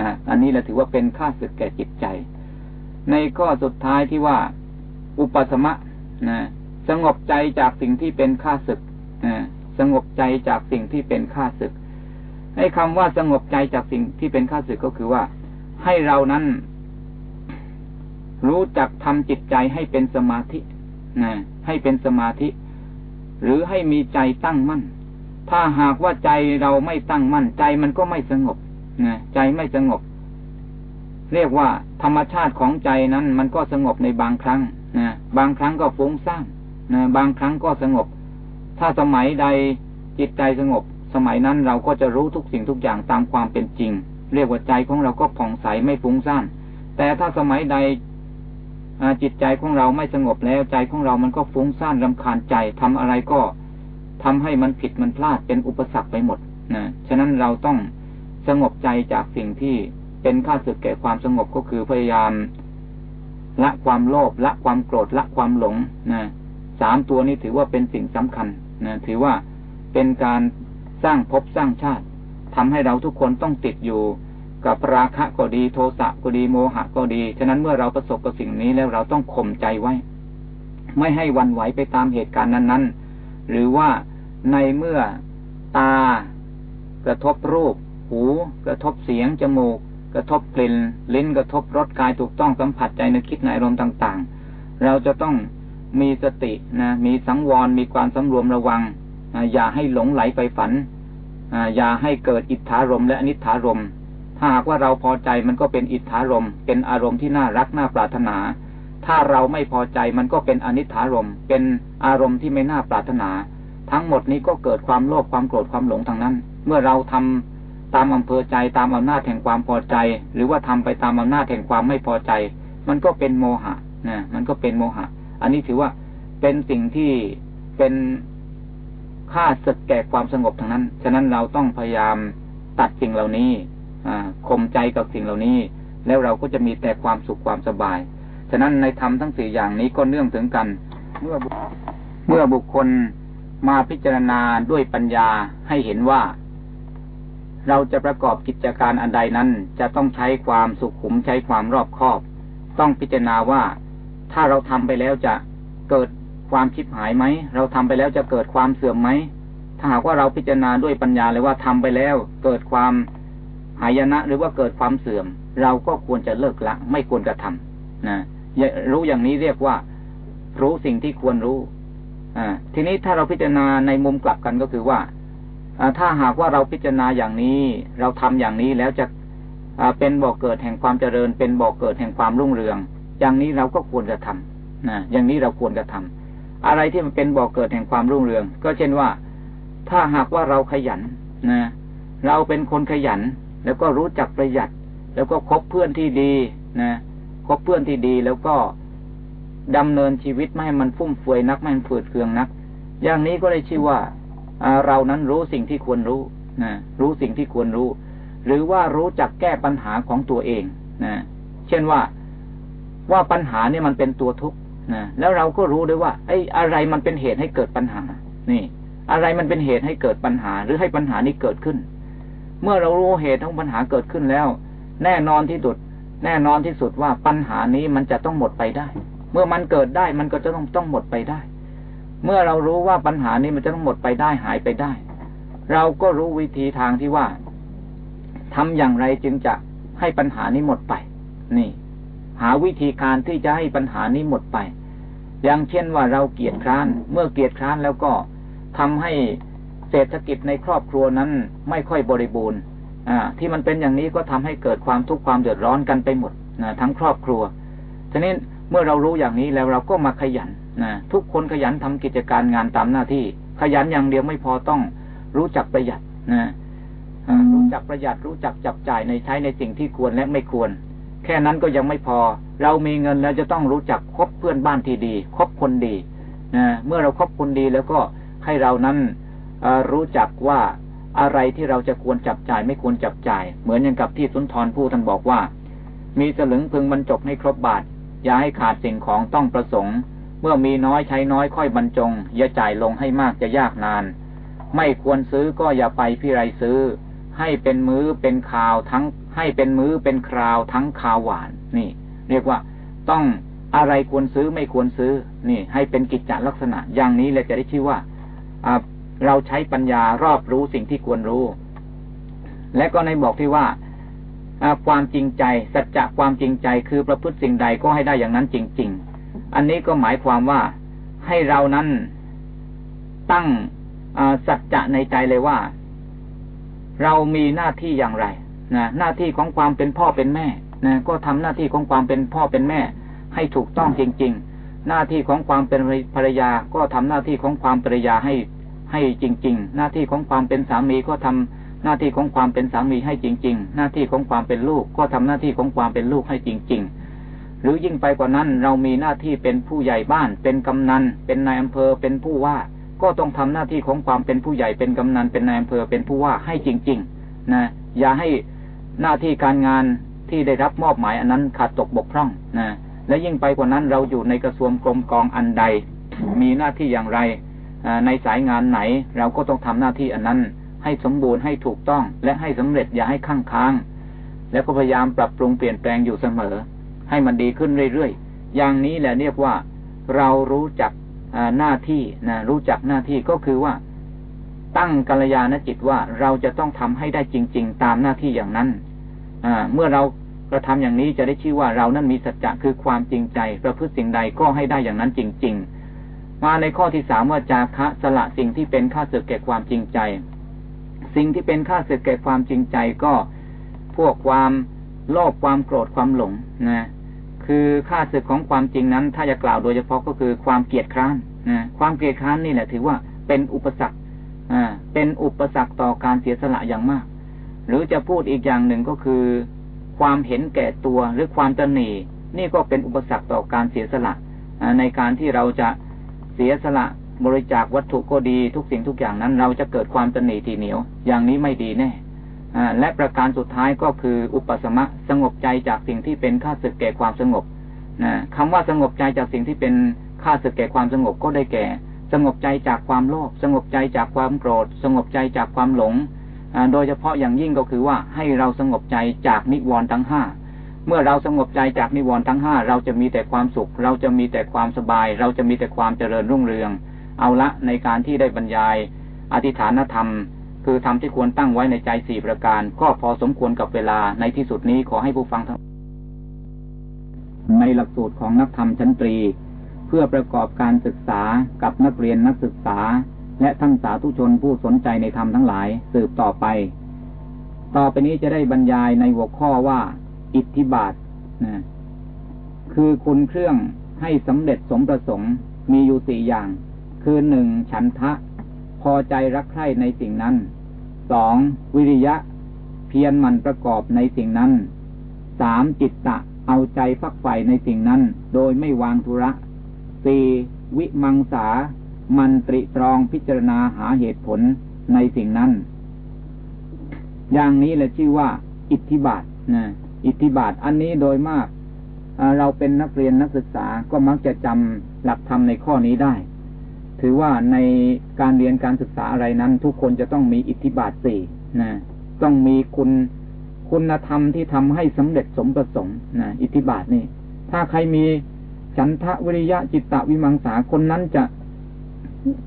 A: นะอันนี้เราถือว่าเป็นค่าศึกแก่จิตใจ ในข้อสุดท้ายที่ว่า อุปสมะนะสงบใจจากสิ่งที่เป็นค่าศึกนะสงบใจจากสิ่งที่เป็นข้าศึก ให้คำว่าสงบใจจากสิ่งที่เป็นข้าศึกก็คือว่า ให้เรานั้น รู้จักทำจิตใจให้เป็นสมาธินะให้เป็นสมาธิ หรือให้มีใจตั้งมั่น ถ้าหากว่าใจเราไม่ตั้งมั่นใจมันก็ไม่สงบ นะใจไม่สงบ เรียกว่าธรรมชาติของใจนั้น มันก็สงบในบางครั้งนะบางครั้งก็ฟุ้งซ่านนะบางครั้งก็สงบ ถ้าสมัยใดจิตใจสงบ สมัยนั้นเราก็จะรู้ทุกสิ่งทุกอย่างตามความเป็นจริง เรียกว่าใจของเราก็ผ่องใสไม่ฟุ้งซ่านแต่ถ้าสมัยใดจิตใจของเราไม่สงบแล้วใจของเรามันก็ฟุ้งซ่านรำคาญใจทำอะไรก็ทำให้มันผิดมันพลาดเป็นอุปสรรคไปหมดนะฉะนั้นเราต้อง สงบใจจากสิ่งที่เป็นค่าสึกแก่ความสงบก็คือพยายาม ละความโลภละความโกรธละความหลงนะสามตัวนี้ถือว่าเป็นสิ่งสำคัญนะถือว่าเป็นการสร้างภพสร้างชาติทำให้เราทุกคนต้องติดอยู่ กับราคะก็ดีโทสะก็ดีโมหะก็ดี ฉะนั้นเมื่อเราประสบกับสิ่งนี้แล้วเราต้องข่มใจไว้ ไม่ให้วันไหวไปตามเหตุการณ์นั้น ๆ หรือว่าในเมื่อตากระทบรูป หูกระทบเสียง จมูก กระทบกลิ่นลิ้นกระทบรสกายถูกต้องสัมผัสใจนึกคิดในอารมณ์ต่าง ๆ เราจะต้องมีสตินะมีสังวรมีความสำรวมระวัง อย่าให้หลงไหลไปฝัน อย่าให้เกิดอิทธารมและอนิธารมถ้าหากว่าเราพอใจมันก็เป็นอิทธารมเป็นอารมณ์ที่น่ารักน่าปรารถนา ถ้าเราไม่พอใจมันก็เป็นอนิธารมเป็นอารมณ์ที่ไม่น่าปรารถนา ทั้งหมดนี้ก็เกิดความโลภความโกรธความหลงทางนั้น เมื่อเราทำ ตามอำเภอใจตามอำนาจแห่งความพอใจ หรือว่าทำไปตามอำนาจแห่งความไม่พอใจ มันก็เป็นโมหะนะมันก็เป็นโมหะ อันนี้ถือว่าเป็นสิ่งที่เป็นค่าศึกแก่ความสงบทางนั้น ฉะนั้นเราต้องพยายามตัดสิ่งเหล่านี้ข่มใจกับสิ่งเหล่านี้ แล้วเราก็จะมีแต่ความสุขความสบาย ฉะนั้นในธรรมทั้งสี่อย่างนี้ก็เนื่องถึงกัน เมื่อเมื่อบุคคลมาพิจารณาด้วยปัญญาให้เห็นว่า เราจะประกอบกิจการอันใดนั้นจะต้องใช้ความสุขุมใช้ความรอบคอบ ต้องพิจารณาว่าถ้าเราทำไปแล้วจะเกิดความชิบหายไหม เราทำไปแล้วจะเกิดความเสื่อมไหม ถ้าหากว่าเราพิจารณาด้วยปัญญาเลยว่าทำไปแล้ว เกิดความหายนะหรือว่าเกิดความเสื่อม เราก็ควรจะเลิกละ ไม่ควรกระทำนะรู้อย่างนี้เรียกว่า รู้สิ่งที่ควรรู้ อ่า ทีนี้ถ้าเราพิจารณาในมุมกลับกันก็คือว่า ถ้าหากว่าเราพิจารณาอย่างนี้ เราทำอย่างนี้แล้วจะเป็นบ่อกเกิดแห่งความเจริญ เป็นบ่อกเกิดแห่งความรุ่งเรือง อย่างนี้เราก็ควรจะทำนะอย่างนี้เราควรจะทำอะไรที่มันเป็นบ่อกเกิดแห่งความรุ่งเรือง ก็เช่นว่า ถ้าหากว่าเราขยันนะเราเป็นคนขยัน แล้วก็รู้จักประหยัด แล้วก็คบเพื่อนที่ดีนะคบเพื่อนที่ดีแล้วก็ดำเนินชีวิตไม่ให้มันฟุ่มเฟือยนักไม่ให้ฝืดเคืองนัก อย่างนี้ก็ได้ชื่อว่า เรานั้นรู้สิ่งที่ควรรู้นะรู้สิ่งที่ควรรู้ หรือว่ารู้จักแก้ปัญหาของตัวเองนะเช่นว่าว่าปัญหาเนี่ยมันเป็นตัวทุกข์นะแล้วเราก็รู้ด้วยว่าไอ้อะไรมันเป็นเหตุให้เกิดปัญหา นี่ อะไรมันเป็นเหตุให้เกิดปัญหา หรือให้ปัญหานี้เกิดขึ้น เมื่อเรารู้เหตุของปัญหาเกิดขึ้นแล้ว แน่นอนที่สุด แน่นอนที่สุดว่าปัญหานี้มันจะต้องหมดไปได้ เมื่อมันเกิดได้มันก็จะต้องต้องหมดไปได้ เมื่อเรารู้ว่าปัญหานี้มันจะต้องหมดไปได้หายไปได้ เราก็รู้วิธีทางที่ว่าทำอย่างไรจึงจะให้ปัญหานี้หมดไป นี่ หาวิธีการที่จะให้ปัญหานี้หมดไป อย่างเช่นว่าเราเกียดคร้าน เมื่อเกียดคร้านแล้วก็ทำให้เศรษฐกิจในครอบครัวนั้นไม่ค่อยบริบูรณ์อ่าที่มันเป็นอย่างนี้ก็ทำให้เกิดความทุกข์ความเดือดร้อนกันไปหมดนะทั้งครอบครัวทีนี้เมื่อเรารู้อย่างนี้แล้วเราก็มาขยัน นะทุกคนขยันทำกิจการงานตามหน้าที่ ขยันอย่างเดียวไม่พอต้องรู้จักประหยัดนะรู้จักประหยัดรู้จักจับจ่ายในใช้ในสิ่งที่ควรและไม่ควร แค่นั้นก็ยังไม่พอ เรามีเงินแล้วจะต้องรู้จักคบเพื่อนบ้านที่ดีคบคนดีนะเมื่อเราครบคนดีแล้วก็ให้เรานั้นรู้จักว่าอะไรที่เราจะควรจับจ่ายไม่ควรจับจ่าย เหมือนอย่างกับที่สุนทรผู้ท่านบอกว่า มีสลึงพึงบรรจบให้ครบบาท อย่าให้ขาดสิ่งของต้องประสงค์ เมื่อมีน้อยใช้น้อยค่อยบรรจง อย่าจ่ายลงให้มากจะยากนาน ไม่ควรซื้อก็อย่าไปพิไรซื้อ ให้เป็นมื้อเป็นข่าวทั้ง ให้เป็นมื้อเป็นคราวทั้งข่าวหวาน นี่ เรียกว่าต้องอะไรควรซื้อไม่ควรซื้อ นี่ ให้เป็นกิจจลักษณะ อย่างนี้เลยจะได้ชื่อว่าเราใช้ปัญญารอบรู้สิ่งที่ควรรู้ และก็ในบอกที่ว่าความจริงใจ สัจจะความจริงใจคือประพฤติสิ่งใดก็ให้ได้อย่างนั้นจริง ๆ อันนี้ก็หมายความว่าให้เรานั้นตั้งสัจจะในใจเลยว่า เรามีหน้าที่อย่างไรนะหน้าที่ของความเป็นพ่อเป็นแม่นะก็ทำหน้าที่ของความเป็นพ่อเป็นแม่ ให้ถูกต้องจริง ๆ หน้าที่ของความเป็นภรรยา ก็ทำหน้าที่ของความภรรยาให้ให้จริง ๆ หน้าที่ของความเป็นสามีก็ทำหน้าที่ของความเป็นสามีให้จริง ๆ หน้าที่ของความเป็นลูกก็ทำหน้าที่ของความเป็นลูกให้จริง ๆ หรือยิ่งไปกว่านั้นเรามีหน้าที่เป็นผู้ใหญ่บ้าน เป็นกำนัน เป็นนายอำเภอ เป็นผู้ว่า ก็ต้องทำหน้าที่ของความเป็นผู้ใหญ่ เป็นกำนัน เป็นนายอำเภอ เป็นผู้ว่าให้จริง ๆ นะ อย่าให้หน้าที่การงานที่ได้รับมอบหมายอันนั้นขาดตกบกพร่องนะ และยิ่งไปกว่านั้นเราอยู่ในกระทรวงกรมกองอันใด มีหน้าที่อย่างไรในสายงานไหนเราก็ต้องทำหน้าที่อันนั้น ให้สมบูรณ์ให้ถูกต้อง และให้สำเร็จอย่าให้ข้างค้าง แล้วก็พยายามปรับปรุงเปลี่ยนแปลงอยู่เสมอ ให้มันดีขึ้นเรื่อยๆ อย่างนี้แหละเรียกว่าเรารู้จักหน้าที่นะรู้จักหน้าที่ก็คือว่า ตั้งกัลยาณจิตว่าเราจะต้องทำให้ได้จริง ๆ ตามหน้าที่อย่างนั้นเมื่อเรากระทำอย่างนี้จะได้ชื่อว่าเรานั้นมีสัจจะคือความจริงใจประพฤติสิ่งใดก็ให้ได้อย่างนั้นจริง ๆ มาในข้อที่สามว่าจาคะสละสิ่งที่เป็นค่าสึกแก่ความจริงใจ สิ่งที่เป็นค่าสึกแก่ความจริงใจก็พวกความโลภความโกรธความหลงนะ คือค่าศึกของความจริงนั้น ถ้าจะกล่าวโดยเฉพาะก็คือความเกียดคร้านนะความเกียดคร้านนี่แหละ ถือว่าเป็นอุปสรรคอ่าเป็นอุปสรรคต่อการเสียสละอย่างมาก หรือจะพูดอีกอย่างหนึ่งก็คือ ความเห็นแก่ตัวหรือความตนีนี่ก็เป็นอุปสรรคต่อการเสียสละในการที่เราจะเสียสละบริจาควัตถุก็ดีทุกสิ่งทุกอย่างนั้น เราจะเกิดความตนีทีเหนียว อย่างนี้ไม่ดีแน่ และประการสุดท้ายก็คืออุปสมะสงบใจจากสิ่งที่เป็นข้าศึกแก่ความสงบนะคำว่าสงบใจจากสิ่งที่เป็นข้าศึกแก่ความสงบก็ได้แก่ สงบใจจากความโลภสงบใจจากความโกรธ สงบใจจากความหลง โดยเฉพาะอย่างยิ่งก็คือว่าให้เราสงบใจจากนิวรณ์ทั้งห้าเมื่อเราสงบใจจากนิวรณ์ทั้งห้าเราจะมีแต่ความสุข เราจะมีแต่ความสบาย เราจะมีแต่ความเจริญรุ่งเรือง เอาละในการที่ได้บรรยาย อธิฐานธรรม คือธรรมที่ควรตั้งไว้ในใจสี่ประการ ก็พอสมควรกับเวลาในที่สุดนี้ขอให้ผู้ฟังทั้งในหลักสูตรของนักธรรมชั้นตรี เพื่อประกอบการศึกษากับนักเรียนนักศึกษา และท่านสาธุชนผู้สนใจในธรรมทั้งหลายสืบต่อไป ต่อไปนี้จะได้บรรยายในหัวข้อว่า อิทธิบาทนะคือคุณเครื่องให้สำเร็จสมประสงค์มีอยู่สี่อย่าง คือหนึ่งฉันทะ พอใจรักใคร่ในสิ่งนั้น สองวิริยะ เพียรมันประกอบในสิ่งนั้นสามจิตตะเอาใจฟักใฝ่ในสิ่งนั้น โดยไม่วางธุระสี่วิมังสา มันตริตรองพิจารณาหาเหตุผลในสิ่งนั้น อย่างนี้แหละชื่อว่า อิทธิบาทนะอิทธิบาทอันนี้โดยมาก เราเป็นนักเรียนนักศึกษาก็มักจะจำหลักธรรมในข้อนี้ได้ ถือว่าในการเรียนการศึกษาอะไรนั้น ทุกคนจะต้องมีอิทธิบาทสี่นะต้องมีคุณคุณธรรมที่ทำให้สำเร็จสมประสงค์นะอิทธิบาทนี่ ถ้าใครมีฉันทะวิริยะจิตตวิมังสาคนนั้นจะ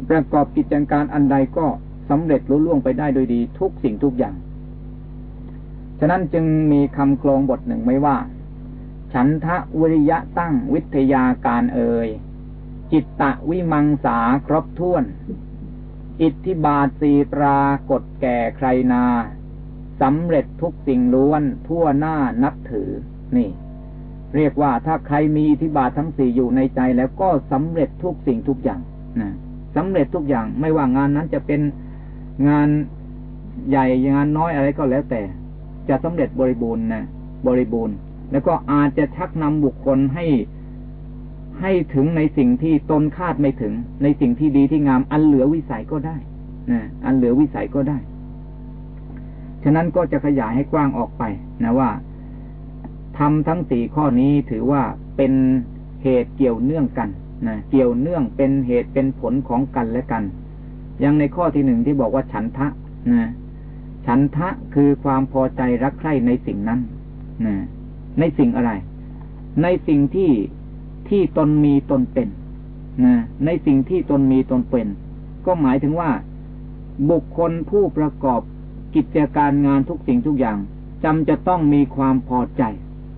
A: ประกอบกิจการอันใดก็สำเร็จรุ่ล่วงไปได้โดยดี ทุกสิ่งทุกอย่าง ฉะนั้นจึงมีคำโครงบทหนึ่งไว้ว่า ฉันทะวิริยะตั้งวิทยาการเอ่ย จิตตะวิมังสาครบถ้วน อิทธิบาทสีตรากฎแก่ใครนาสำเร็จทุกสิ่งล้วนทั่วหน้านับถือ นี่ เรียกว่าถ้าใครมีอิทธิบาททั้งสี่อยู่ในใจแล้วก็สำเร็จทุกสิ่งทุกอย่างนะสำเร็จทุกอย่างไม่ว่างานนั้นจะเป็นงานใหญ่งานน้อยอะไรก็แล้วแต่ จะสำเร็จบริบูรณ์นะบริบูรณ์ แล้วก็อาจจะชักนำบุคคลให้ ให้ถึงในสิ่งที่ตนคาดไม่ถึง ในสิ่งที่ดีที่งาม อันเหลือวิสัยก็ได้นะอันเหลือวิสัยก็ได้ ฉะนั้นก็จะขยายให้กว้างออกไปนะว่าทำทั้งสี่ข้อนี้ถือว่าเป็นเหตุเกี่ยวเนื่องกันนะเกี่ยวเนื่องเป็นเหตุเป็นผลของกันและกันย่างในข้อที่หนึ่งที่บอกว่าฉันทะนะฉันทะคือความพอใจรักใคร่ในสิ่งนั้นนะในสิ่งอะไร ในสิ่งที่ ที่ตนมีตนเป็นนะในสิ่งที่ตนมีตนเป็น ก็หมายถึงว่า บุคคลผู้ประกอบกิจการงานทุกสิ่งทุกอย่างจำจะต้องมีความพอใจ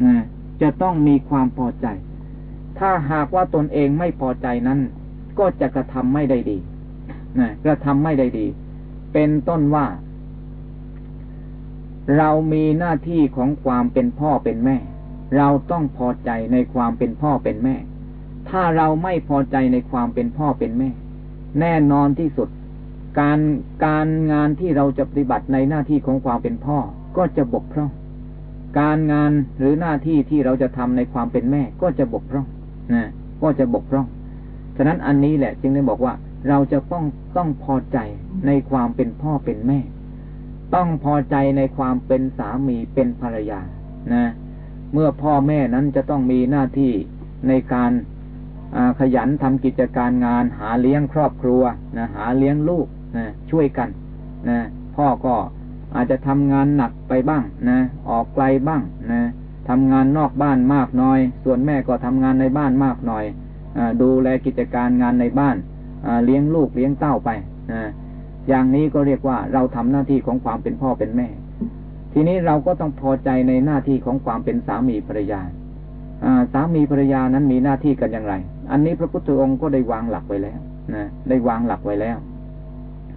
A: นะจะต้องมีความพอใจ ถ้าหากว่าตนเองไม่พอใจนั้น ก็จะกระทำไม่ได้ดีนะกระทำไม่ได้ดี เป็นต้นว่า เรามีหน้าที่ของความเป็นพ่อเป็นแม่ เราต้องพอใจในความเป็นพ่อเป็นแม่ ถ้าเราไม่พอใจในความเป็นพ่อเป็นแม่ แน่นอนที่สุด การการงานที่เราจะปฏิบัติในหน้าที่ของความเป็นพ่อก็จะบกพร่อง การงานหรือหน้าที่ที่เราจะทำในความเป็นแม่ ก็จะบกพร่องนะก็จะบกพร่อง ฉะนั้นอันนี้แหละ จึงได้บอกว่า เราจะต้องต้องพอใจในความเป็นพ่อเป็นแม่ ต้องพอใจในความเป็นสามีเป็นภรรยา นะ เมื่อพ่อแม่นั้นจะต้องมีหน้าที่ในการขยันทำกิจการงาน หาเลี้ยงครอบครัวนะหาเลี้ยงลูกนะช่วยกันนะพ่อก็อาจจะทำงานหนักไปบ้างนะออกไกลบ้างนะทำงานนอกบ้านมากน้อย ส่วนแม่ก็ทำงานในบ้านมากหน่อยอดูแลกิจการงานในบ้านเลี้ยงลูกเลี้ยงเต้าไปนะอย่างนี้ก็เรียกว่าเราทำหน้าที่ของความเป็นพ่อเป็นแม่ ทีนี้เราก็ต้องพอใจในหน้าที่ของความเป็นสามีภรรยาสามีภรรยานั้นมีหน้าที่กันอย่างไร อันนี้พระพุทธองค์ก็ได้วางหลักไว้แล้วนะได้วางหลักไว้แล้ว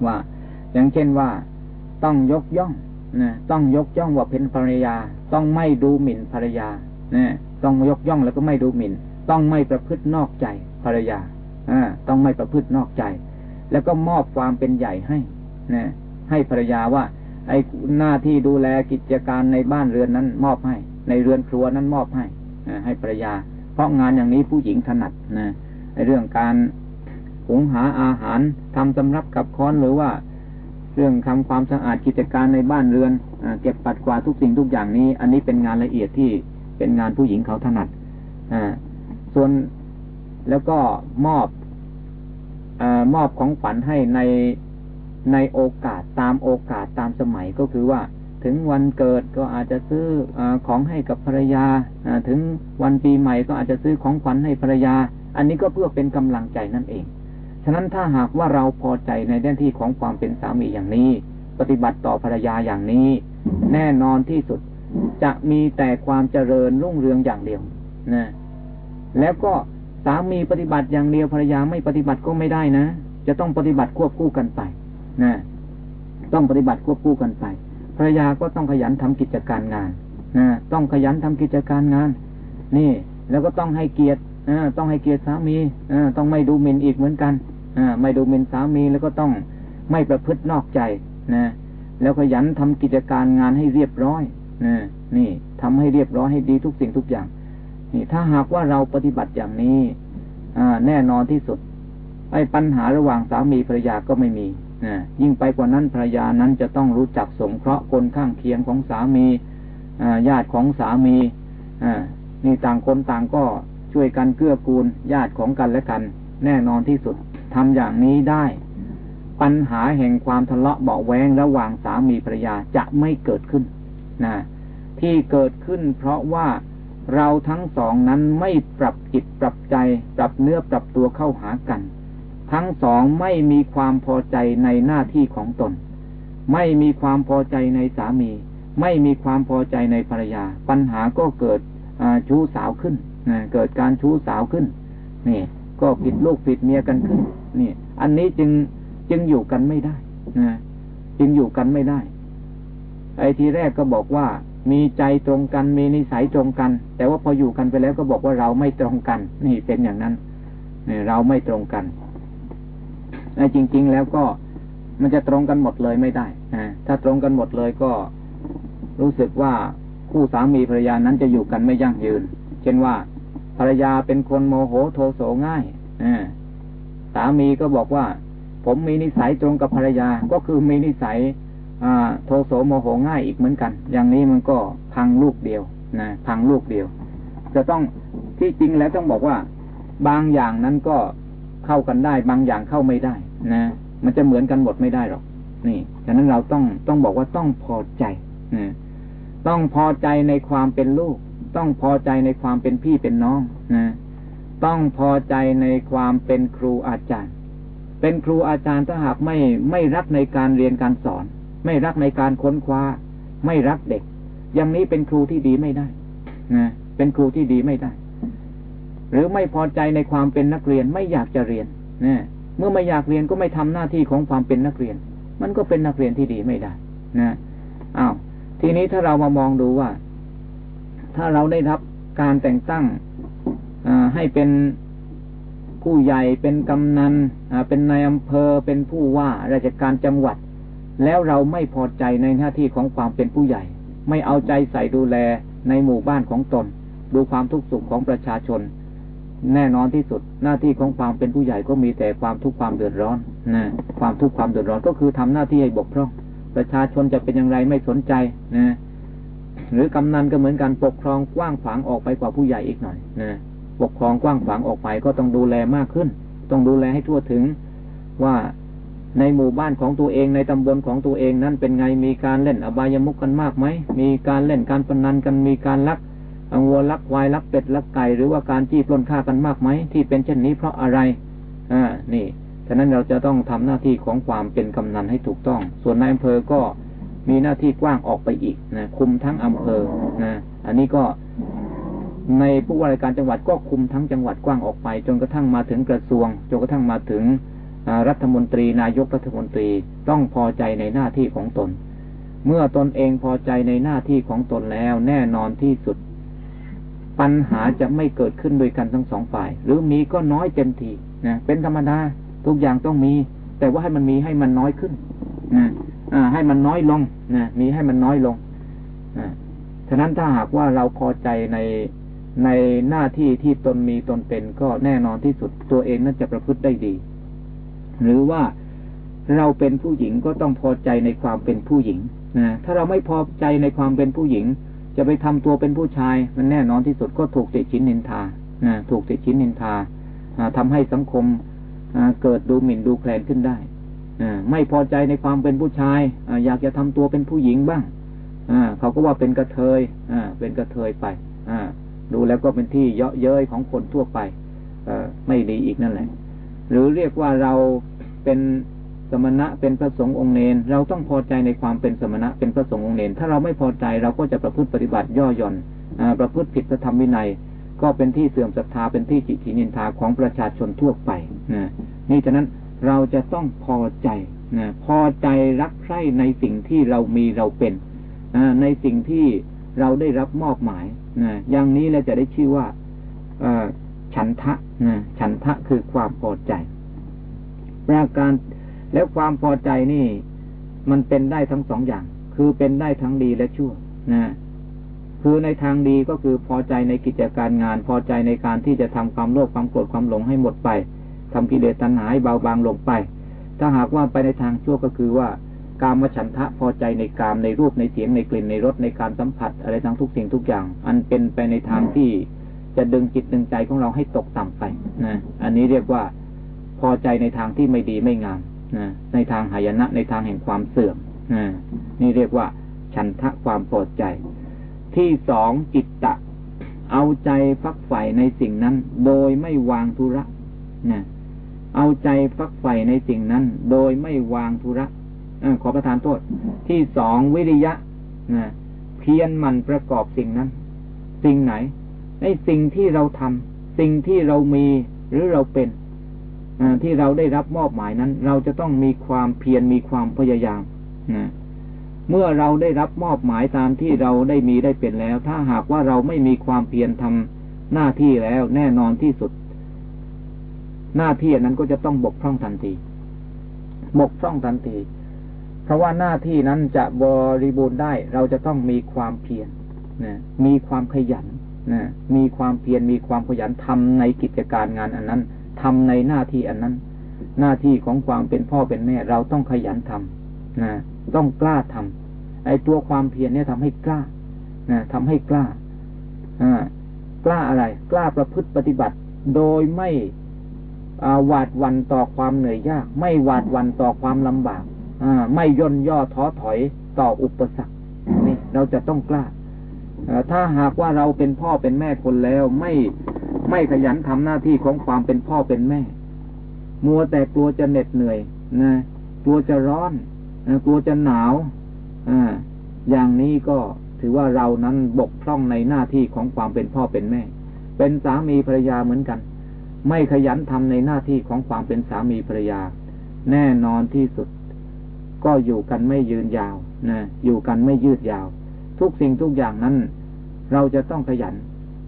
A: ว่า อย่างเช่นว่าต้องยกย่องนะต้องยกย่องว่าเป็นภรรยา ต้องไม่ดูหมิ่นภรรยานะต้องยกย่องแล้วก็ไม่ดูหมิ่น ต้องไม่ประพฤตินอกใจภรรยาอ่าต้องไม่ประพฤตินอกใจ แล้วก็มอบความเป็นใหญ่ให้นะให้ภรรยาว่า ไอ้หน้าที่ดูแลกิจการในบ้านเรือนนั้น มอบให้ ในเรือนครัวนั้นมอบให้ให้ภรรยา เพราะงานอย่างนี้ผู้หญิงถนัดนะในเรื่องการหุงหาอาหารทำสำรับกับค้อนหรือว่า เรื่องทำความสะอาดกิจการในบ้านเรือนเก็บปัดกวาดทุกสิ่งทุกอย่างนี้ อันนี้เป็นงานละเอียดที่เป็นงานผู้หญิงเขาถนัดอส่วนแล้วก็มอบอมอบของฝันให้ใน ในโอกาสตามโอกาสตามสมัยก็คือว่า ถึงวันเกิดก็อาจจะซื้ออของให้กับภรรยา ถึงวันปีใหม่ก็อาจจะซื้อของขวัญให้ภรรยา อันนี้ก็เพื่อเป็นกำลังใจนั่นเอง ฉะนั้นถ้าหากว่าเราพอใจในด้านที่ของความเป็นสามีอย่างนี้ ปฏิบัติต่อภรรยาอย่างนี้ แน่นอนที่สุดจะมีแต่ความเจริญรุ่งเรืองอย่างเดียวนะแล้วก็สามีปฏิบัติอย่างเดียวภรรยาไม่ปฏิบัติก็ไม่ได้นะ จะต้องปฏิบัติควบคู่กันไป นะต้องปฏิบัติควบคู่กันไปภรรยาก็ต้องขยันทำกิจการงานนะต้องขยันทำกิจการงาน นี่ แล้วก็ต้องให้เกียรติต้องให้เกียรติสามีอต้องไม่ดูหมิ่นอีกเหมือนกันอไม่ดูหมิ่นสามีแล้วก็ต้องไม่ประพฤตินอกใจนะแล้วขยันทำกิจการงานให้เรียบร้อยนะนี่ทำให้เรียบร้อยให้ดีทุกสิ่งทุกอย่าง นี่ ถ้าหากว่าเราปฏิบัติอย่างนี้ อ่า แน่นอนที่สุดไอ้ปัญหาระหว่างสามีภรรยาก็ไม่มี ยิ่งไปกว่านั้นภรรยานั้นจะต้องรู้จักสงเคราะห์คนข้างเคียงของสามีญาติของสามีนี่ต่างคนต่างก็ช่วยกันเกื้อกูลญาติของกันและกัน แน่นอนที่สุดทำอย่างนี้ได้ ปัญหาแห่งความทะเลาะเบาแวงระหว่างสามีภรรยาจะไม่เกิดขึ้นนะที่เกิดขึ้นเพราะว่าเราทั้งสองนั้นไม่ปรับจิตปรับใจ ปรับเนื้อปรับตัวเข้าหากัน ทั้งสองไม่มีความพอใจในหน้าที่ของตน ไม่มีความพอใจในสามี ไม่มีความพอใจในภรรยา ปัญหาก็เกิดชู้สาวขึ้นนะเกิดการชู้สาวขึ้น นี่ ก็ผิดลูกผิดเมียกันขึ้น นี่ อันนี้จึงจึงอยู่กันไม่ได้นะจึงอยู่กันไม่ได้ ไอ้ทีแรกก็บอกว่า มีใจตรงกันมีนิสัยตรงกัน แต่ว่าพออยู่กันไปแล้วก็บอกว่าเราไม่ตรงกัน นี่เป็นอย่างนั้นนี่เราไม่ตรงกัน ไอ้จริง ๆ แล้วก็มันจะตรงกันหมดเลยไม่ได้นะถ้าตรงกันหมดเลยก็รู้สึกว่าคู่สามีภรรยานั้นจะอยู่กันไม่ยั่งยืน เช่นว่าภรรยาเป็นคนโมโหโทโสง่ายอสามีก็บอกว่า ผมมีนิสัยตรงกับภรรยา ก็คือมีนิสัยโทโสโมโหง่ายอีกเหมือนกัน อย่างนี้มันก็พังลูกเดียวนะพังลูกเดียว จะต้องที่จริงแล้วต้องบอกว่า บางอย่างนั้นก็เข้ากันได้ บางอย่างเข้าไม่ได้ นะมันจะเหมือนกันหมดไม่ได้หรอก นี่ฉะนั้นเราต้องต้องบอกว่าต้องพอใจนะต้องพอใจในความเป็นลูก ต้องพอใจในความเป็นพี่เป็นน้องนะ ต้องพอใจในความเป็นครูอาจารย์ เป็นครูอาจารย์ถ้าหากไม่ไม่รักในการเรียนการสอน ไม่รักในการค้นคว้า ไม่รักเด็ก อย่างนี้เป็นครูที่ดีไม่ได้นะเป็นครูที่ดีไม่ได้ หรือไม่พอใจในความเป็นนักเรียนไม่อยากจะเรียนนะ เมื่อไม่อยากเรียนก็ไม่ทำหน้าที่ของความเป็นนักเรียน มันก็เป็นนักเรียนที่ดีไม่ได้นะอ้าวทีนี้ถ้าเรามามองดูว่า ถ้าเราได้รับการแต่งตั้งให้เป็นผู้ใหญ่เป็นกำนันเป็นนายอำเภอเป็นผู้ว่าราชการจังหวัด แล้วเราไม่พอใจในหน้าที่ของความเป็นผู้ใหญ่ ไม่เอาใจใส่ดูแลในหมู่บ้านของตน ดูความทุกข์สุขของประชาชน แน่นอนที่สุด หน้าที่ของความเป็นผู้ใหญ่ก็มีแต่ความทุกข์ความเดือดร้อนนะความทุกข์ความเดือดร้อนก็คือทำหน้าที่ให้บกพร่อง ประชาชนจะเป็นอย่างไรไม่สนใจนะหรือกำนันก็เหมือนกันปกครองกว้างขวางออกไปกว่าผู้ใหญ่อีกหน่อยนะปกครองกว้างขวางออกไปก็ต้องดูแลมากขึ้น ต้องดูแลให้ทั่วถึงว่าในหมู่บ้านของตัวเองในตำบลของตัวเองนั้นเป็นไงมีการเล่นอบายมุกกันมากไหมมีการเล่นการพนันกันมีการลัก อวัวลักควายลักเป็ดลักไก่หรือว่าการจี้ปล้นฆ่ากันมากไหมที่เป็นเช่นนี้เพราะอะไรอ่านี่ฉะนั้นเราจะต้องทำหน้าที่ของความเป็นกำนันให้ถูกต้อง ส่วนนายอำเภอก็มีหน้าที่กว้างออกไปอีกนะคุมทั้งอำเภอนะอันนี้ก็ในผู้ว่าราชการจังหวัดก็คุมทั้งจังหวัดกว้างออกไป จนกระทั่งมาถึงกระทรวงจนกระทั่งมาถึงรัฐมนตรีนายกรัฐมนตรีต้องพอใจในหน้าที่ของตน เมื่อตนเองพอใจในหน้าที่ของตนแล้ว แน่นอนที่สุด ปัญหาจะไม่เกิดขึ้นโดยกันทั้งสองฝ่าย หรือมีก็น้อยเต็มทีนะเป็นธรรมดาทุกอย่างต้องมี แต่ว่าให้มันมีให้มันน้อยขึ้นนะอ่า ให้มันน้อยลงนะมีให้มันน้อยลงนะฉะนั้นถ้าหากว่าเราพอใจในในหน้าที่ที่ตนมีตนเป็นก็แน่นอนที่สุดตัวเองนั้นจะประพฤติได้ดี หรือว่าเราเป็นผู้หญิงก็ต้องพอใจในความเป็นผู้หญิงนะถ้าเราไม่พอใจในความเป็นผู้หญิง จะไปทำตัวเป็นผู้ชาย มันแน่นอนที่สุดก็ถูกติชินนินทานะถูกติชินนินทาทำให้สังคมเกิดดูหมิ่นดูแคลนขึ้นได้ไม่พอใจในความเป็นผู้ชายอยากจะทำตัวเป็นผู้หญิงบ้างเขาก็ว่าเป็นกระเทยเป็นกระเทยไปดูแล้วก็เป็นที่เยาะเย้ยของคนทั่วไปไม่ดีอีกนั่นแหละ หรือเรียกว่าเราเป็น สมณะเป็นพระสงฆ์องค์เนน เราต้องพอใจในความเป็นสมณะเป็นพระสงฆ์องค์เนน ถ้าเราไม่พอใจเราก็จะประพฤติปฏิบัติย่อหย่อนอประพฤติผิดพระธรรมวินัย ก็เป็นที่เสื่อมศรัทธาเป็นที่จิตถินินทาของประชาชนทั่วไปนะนี่ฉะนั้นเราจะต้องพอใจนะพอใจรักใคร่ในสิ่งที่เรามีเราเป็นในสิ่งที่เราได้รับมอบหมายนะอย่างนี้เราจะได้ชื่อว่าฉันทะนะฉันทะคือความพอใจ ประการ แล้วความพอใจนี่ มันเป็นได้ทั้งสองอย่าง คือเป็นได้ทั้งดีและชั่วนะคือในทางดีก็คือพอใจในกิจการงาน พอใจในการที่จะทำความโลภความโกรธความหลงให้หมดไปทำกิเลสตัณหาให้เบาบางลงไป ถ้าหากว่าไปในทางชั่วก็คือว่าการมาฉันทะพอใจในกามในรูปในเสียงในกลิ่นในรสในการสัมผัส อะไรทั้งทุกสิ่งทุกอย่าง อันเป็นไปในทางที่จะดึงจิตดึงใจของเราให้ตกต่ำไปนะอันนี้เรียกว่าพอใจในทางที่ไม่ดีไม่งาม ในทางหายนะในทางแห่งความเสื่อมนะนี่เรียกว่า ฉันทะความพอใจ ที่สองจิตตะ เอาใจฟักใฝ่ในสิ่งนั้น โดยไม่วางธุระนะเอาใจฟักใฝ่ในสิ่งนั้น โดยไม่วางธุระอขอประทานโทษ ที่สองวิริยะนะเพียรมันประกอบสิ่งนั้น สิ่งไหนไอ้สิ่งที่เราทำสิ่งที่เรามีหรือเราเป็น ที่เราได้รับมอบหมายนั้น เราจะต้องมีความเพียรมีความพยายามนะเมื่อเราได้รับมอบหมายตามที่เราได้มีได้เป็นแล้ว ถ้าหากว่าเราไม่มีความเพียรทำหน้าที่แล้ว แน่นอนที่สุด หน้าที่นั้นก็จะต้องบกพร่องทันทีบกพร่องทันที เพราะว่าหน้าที่นั้นจะบริบูรณ์ได้ เราจะต้องมีความเพียรนะมีความขยันนะมีความเพียรมีความขยันทำในกิจการงานอันนั้น ทำในหน้าที่อันนั้น หน้าที่ของความเป็นพ่อเป็นแม่ เราต้องขยันทำนะต้องกล้าทำไอ้ตัวความเพียรเนี่ยทำให้กล้านะทำให้กล้าอ่ากล้าอะไร กล้าประพฤติปฏิบัติ โดยไม่หวาดวันต่อความเหนื่อยยาก ไม่หวาดวันต่อความลำบากอไม่ย่นย่อท้อถอยต่ออุปสรรคนี่เราจะต้องกล้าถ้าหากว่าเราเป็นพ่อเป็นแม่คนแล้วไม่ ไม่ขยันทำหน้าที่ของความเป็นพ่อเป็นแม่ มัวแต่กลัวจะเหน็ดเหนื่อยนะกลัวจะร้อนกลัวจะหนาวอ่าอย่างนี้ก็ถือว่าเรานั้นบกพร่องในหน้าที่ของความเป็นพ่อเป็นแม่ เป็นสามีภรรยาเหมือนกัน ไม่ขยันทำในหน้าที่ของความเป็นสามีภรรยา แน่นอนที่สุด ก็อยู่กันไม่ยืนยาวนะอยู่กันไม่ยืดยาว ทุกสิ่งทุกอย่างนั้น เราจะต้องขยัน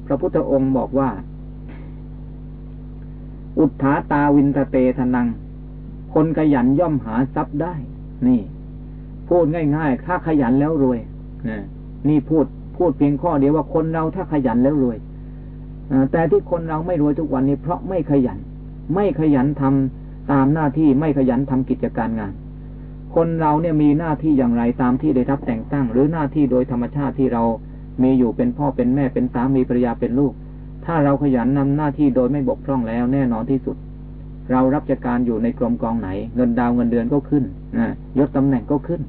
A: พระพุทธองค์บอกว่า อุทธาตาวินทเตทนัง คนขยันย่อมหาทรัพย์ได้ นี่ พูดง่ายๆ ถ้าขยันแล้วรวยนี่พูดพูดเพียงข้อเดียวว่าคนเราถ้าขยันแล้วรวยแต่ที่คนเราไม่รวยทุกวันนี้ เพราะไม่ขยัน ไม่ขยันทำตามหน้าที่ไม่ขยันทำกิจการงาน คนเราเนี่ยมีหน้าที่อย่างไรตามที่ได้รับแต่งตั้ง หรือหน้าที่โดยธรรมชาติที่เรามีอยู่เป็นพ่อเป็นแม่เป็นสามีภรรยาเป็นลูก ถ้าเราขยันนำหน้าที่โดยไม่บกพร่องแล้วแน่นอนที่สุด เรารับราชการอยู่ในกรมกองไหน เงินดาวเงินเดือนก็ขึ้นนะยศตำแหน่งก็ขึ้น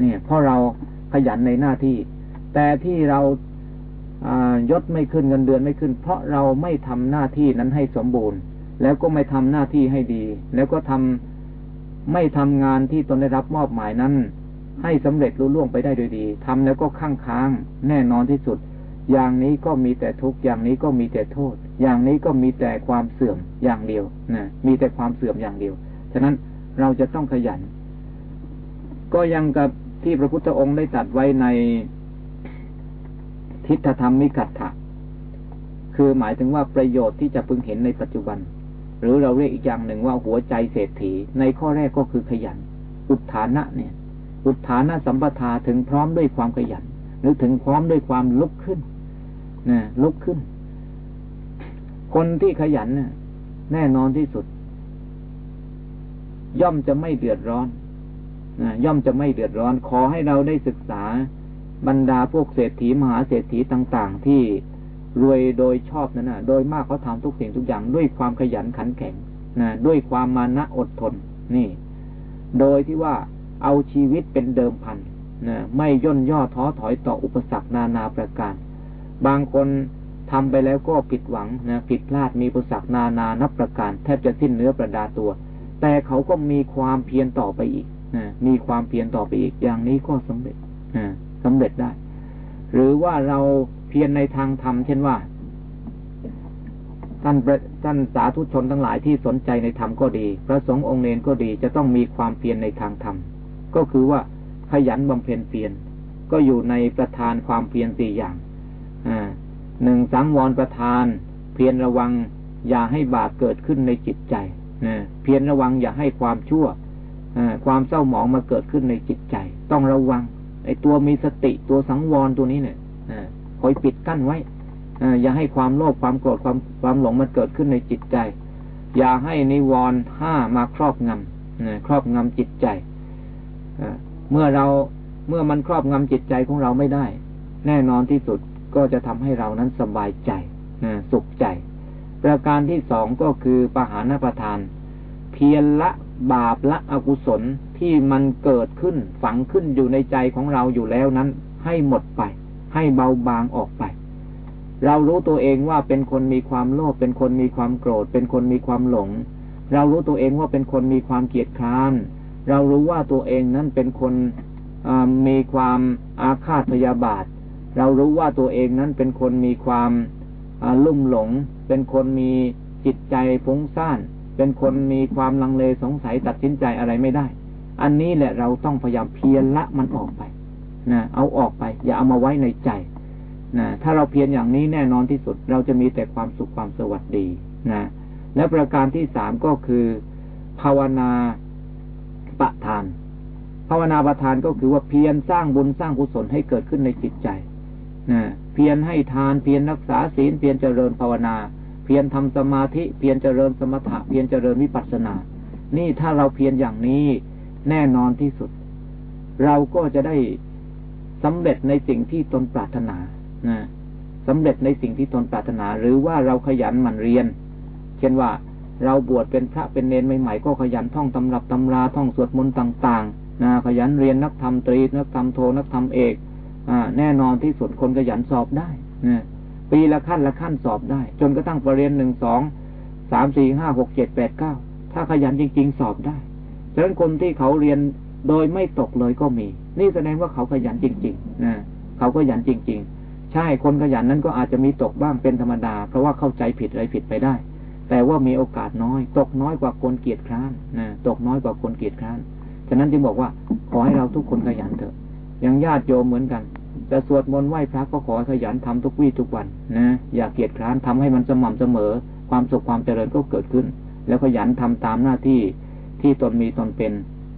A: เนี่ยเพราะเราขยันในหน้าที่ แต่ที่เรายศไม่ขึ้นเงินเดือนไม่ขึ้น เพราะเราไม่ทำหน้าที่นั้นให้สมบูรณ์ แล้วก็ไม่ทำหน้าที่ให้ดี แล้วก็ทำไม่ทำงานที่ตนได้รับมอบหมายนั้น ให้สำเร็จรุ่ล่วงไปได้โดยดีทำแล้วก็ข้างค้างแน่นอนที่สุด อย่างนี้ก็มีแต่ทุกข์อย่างนี้ก็มีแต่โทษ อย่างนี้ก็มีแต่ความเสื่อมอย่างเดียวนะมีแต่ความเสื่อมอย่างเดียว ฉะนั้นเราจะต้องขยัน ก็ยังกับที่พระพุทธองค์ได้ตัดไว้ในทิฏฐธรรมมิกัตถะคือหมายถึงว่าประโยชน์ที่จะพึงเห็นในปัจจุบัน หรือเราเรียกอีกอย่างหนึ่งว่าหัวใจเศรษฐี ในข้อแรกก็คือขยัน อุทานะเนี่ย อุทานะสัมปทาถึงพร้อมด้วยความขยัน หรือถึงพร้อมด้วยความลุกขึ้น นะลุกขึ้น คนที่ขยันนะแน่นอนที่สุด ย่อมจะไม่เดือดร้อนนะย่อมจะไม่เดือดร้อน ขอให้เราได้ศึกษาบรรดาพวกเศรษฐีมหาเศรษฐีต่าง ๆ ที่รวยโดยชอบนั่นนะโดยมากเขาทำทุกสิ่งทุกอย่างด้วยความขยันขันแข็งนะด้วยความมานะอดทน นี่ โดยที่ว่าเอาชีวิตเป็นเดิมพันนะไม่ย่นย่อท้อถอยต่ออุปสรรคนานาประการ บางคนทำไปแล้วก็ผิดหวังนะผิดพลาดมีอุสรรคนานานับประการ แทบจะสิ้นเนื้อประดาตัว แต่เขาก็มีความเพียรต่อไปอีกนะมีความเพียรต่อไปอีกอย่างนี้ก็สำเร็จนะสำเร็จได้ หรือว่าเราเพียรในทางธรรมเช่นว่าท่านท่านสาธุชนทั้งหลายที่สนใจในธรรมก็ดี พระสงฆ์องค์เนนก็ดีจะต้องมีความเพียรในทางธรรม ก็คือว่าขยันบำเพ็ญเพียรก็อยู่ในประธานความเพียรสี่อย่าง หนึ่งสังวรประธาน เพียรระวัง อย่าให้บาปเกิดขึ้นในจิตใจเพียรระวังอย่าให้ความชั่วความเศร้าหมองมาเกิดขึ้นในจิตใจ ต้องระวังไอ้ตัวมีสติตัวสังวรตัวนี้เนี่ยคอยปิดกั้นไว้อย่าให้ความโลภความโกรธความความหลงมันเกิดขึ้นในจิตใจ อย่าให้นิวรณ์ห้ามาครอบงำครอบงำจิตใจเมื่อเราเมื่อมันครอบงำจิตใจของเราไม่ได้ แน่นอนที่สุด ก็จะทำให้เรานั้นสบายใจสุขใจ ประการที่สองก็คือปหานประทาน เพียรละบาปละอกุศลที่มันเกิดขึ้นฝังขึ้นอยู่ในใจของเราอยู่แล้วนั้น ให้หมดไป ให้เบาบางออกไป เรารู้ตัวเองว่าเป็นคนมีความโลภเป็นคนมีความโกรธ เป็นคนมีความหลง เรารู้ตัวเองว่าเป็นคนมีความเกียดคร้านเรารู้ว่าตัวเองนั้นเป็นคนมีความอาฆาตพยาบาท เรารู้ว่าตัวเองนั้นเป็นคนมีความลุ่มหลง เป็นคนมีจิตใจฟุ้งซ่าน เป็นคนมีความลังเลสงสัยตัดสินใจอะไรไม่ได้ อันนี้แหละเราต้องพยายามเพียรละมันออกไปนะเอาออกไป อย่าเอามาไว้ในใจนะถ้าเราเพียรอย่างนี้แน่นอนที่สุด เราจะมีแต่ความสุขความสวัสดีนะและประการที่สามก็คือ ภาวนาประทาน ภาวนาประทานก็คือว่าเพียรสร้างบุญสร้างกุศลให้เกิดขึ้นในจิตใจ นะเพียรให้ทานเพียรรักษาศีลเพียรเจริญภาวนา เพียรทำสมาธิเพียรเจริญสมถะเพียรเจริญวิปัสสนา นี่ถ้าเราเพียรอย่างนี้แน่นอนที่สุด เราก็จะได้สำเร็จในสิ่งที่ตนปรารถนานะสำเร็จในสิ่งที่ตนปรารถนา หรือว่าเราขยันหมั่นเรียน เช่นว่าเราบวชเป็นพระเป็นเนรใหม่ๆก็ขยันท่องตำรับตำราท่องสวดมนต์ต่างๆนะขยันเรียนนักธรรมตรีนักธรรมโทนักธรรมเอก แน่นอนที่สุดคนขยันสอบได้นะปีละขั้นละขั้นสอบได้ จนกระทั่งปรริญญาหนึ่งสองสามสี่ห้าหกเจ็ดแปดเก้าถ้าขยันจริง ๆ สอบได้ฉะนั้นคนที่เขาเรียนโดยไม่ตกเลยก็มี นี่แสดงว่าเขาขยันจริงๆนะเขาก็ขยันจริง ๆ ใช่คนขยันนั้นก็อาจจะมีตกบ้างเป็นธรรมดา เพราะว่าเข้าใจผิดอะไรผิดไปได้ แต่ว่ามีโอกาสน้อย ตกน้อยกว่าคนเกียจคร้านนะตกน้อยกว่าคนเกียจคร้านฉะนั้นจึงบอกว่าขอให้เราทุกคนขยันเถอะ อย่างญาติโยมเหมือนกันจะสวดมนต์ไหว้พระก็ขอขยันทำทุกวี่ทุกวันนะอย่าเกียจคร้านทำให้มันสม่ำเสมอ ความสุขความเจริญก็เกิดขึ้น แล้วขยันทำตามหน้าที่ที่ตนมีตนเป็น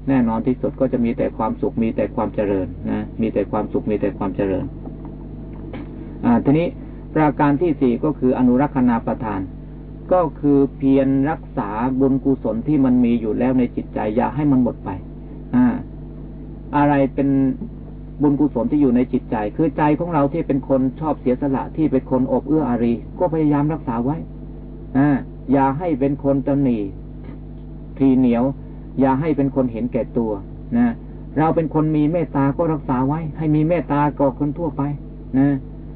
A: แน่นอนที่สุดก็จะมีแต่ความสุขมีแต่ความเจริญนะมีแต่ความสุขมีแต่ความเจริญอ่าทีนี้ประการที่สี่ก็คืออนุรักษณาประทาน ก็คือเพียรรักษาบุญกุศลที่มันมีอยู่แล้วในจิตใจอย่าให้มันหมดไปอ่าอะไรเป็น บุญกุศลที่อยู่ในจิตใจ คือใจของเราที่เป็นคนชอบเสียสละที่เป็นคนอบเอื้ออารี ก็พยายามรักษาไว้อ่าอย่าให้เป็นคนตนีทีเหนียว อย่าให้เป็นคนเห็นแก่ตัวนะเราเป็นคนมีเมตตาก็รักษาไว้ ให้มีเมตตาก่อคนทั่วไปนะ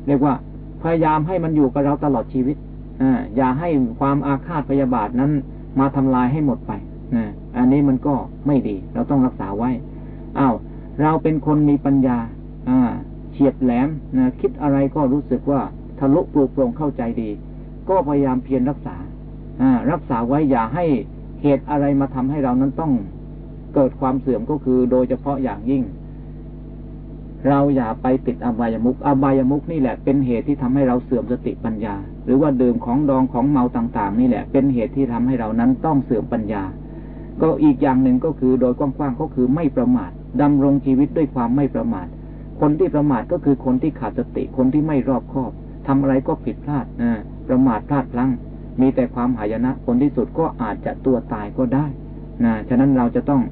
A: เรียกว่าพยายามให้มันอยู่กับเราตลอดชีวิตออย่าให้ความอาฆาตพยาบาทนั้นมาทำลายให้หมดไปนะอันนี้มันก็ไม่ดี เราต้องรักษาไว้อา้าว เราเป็นคนมีปัญญา อ่าเฉียดแหลมนะคิดอะไรก็รู้สึกว่าทะลุปลุกโปร่งเข้าใจดี ก็พยายามเพียรรักษา อ่า รักษาไว้อย่าให้เหตุอะไรมาทำให้เรานั้นต้องเกิดความเสื่อมก็คือโดยเฉพาะอย่างยิ่ง เราอย่าไปติดอบายมุกอบายมุกนี่แหละเป็นเหตุที่ทำให้เราเสื่อมสติปัญญา หรือว่าดื่มของดองของเมาต่าง ๆ นี่แหละ เป็นเหตุที่ทำให้เรานั้นต้องเสื่อมปัญญา ก็อีกอย่างหนึ่งก็คือโดยกว้างๆก็คือไม่ประมาท ดำรงชีวิตด้วยความไม่ประมาท คนที่ประมาทก็คือคนที่ขาดสติ คนที่ไม่รอบคอบทำอะไรก็ผิดพลาดนะประมาทพลาดพลั้ง มีแต่ความหายนะ ผลที่สุดก็อาจจะตัวตายก็ได้นะฉะนั้นเราจะต้อง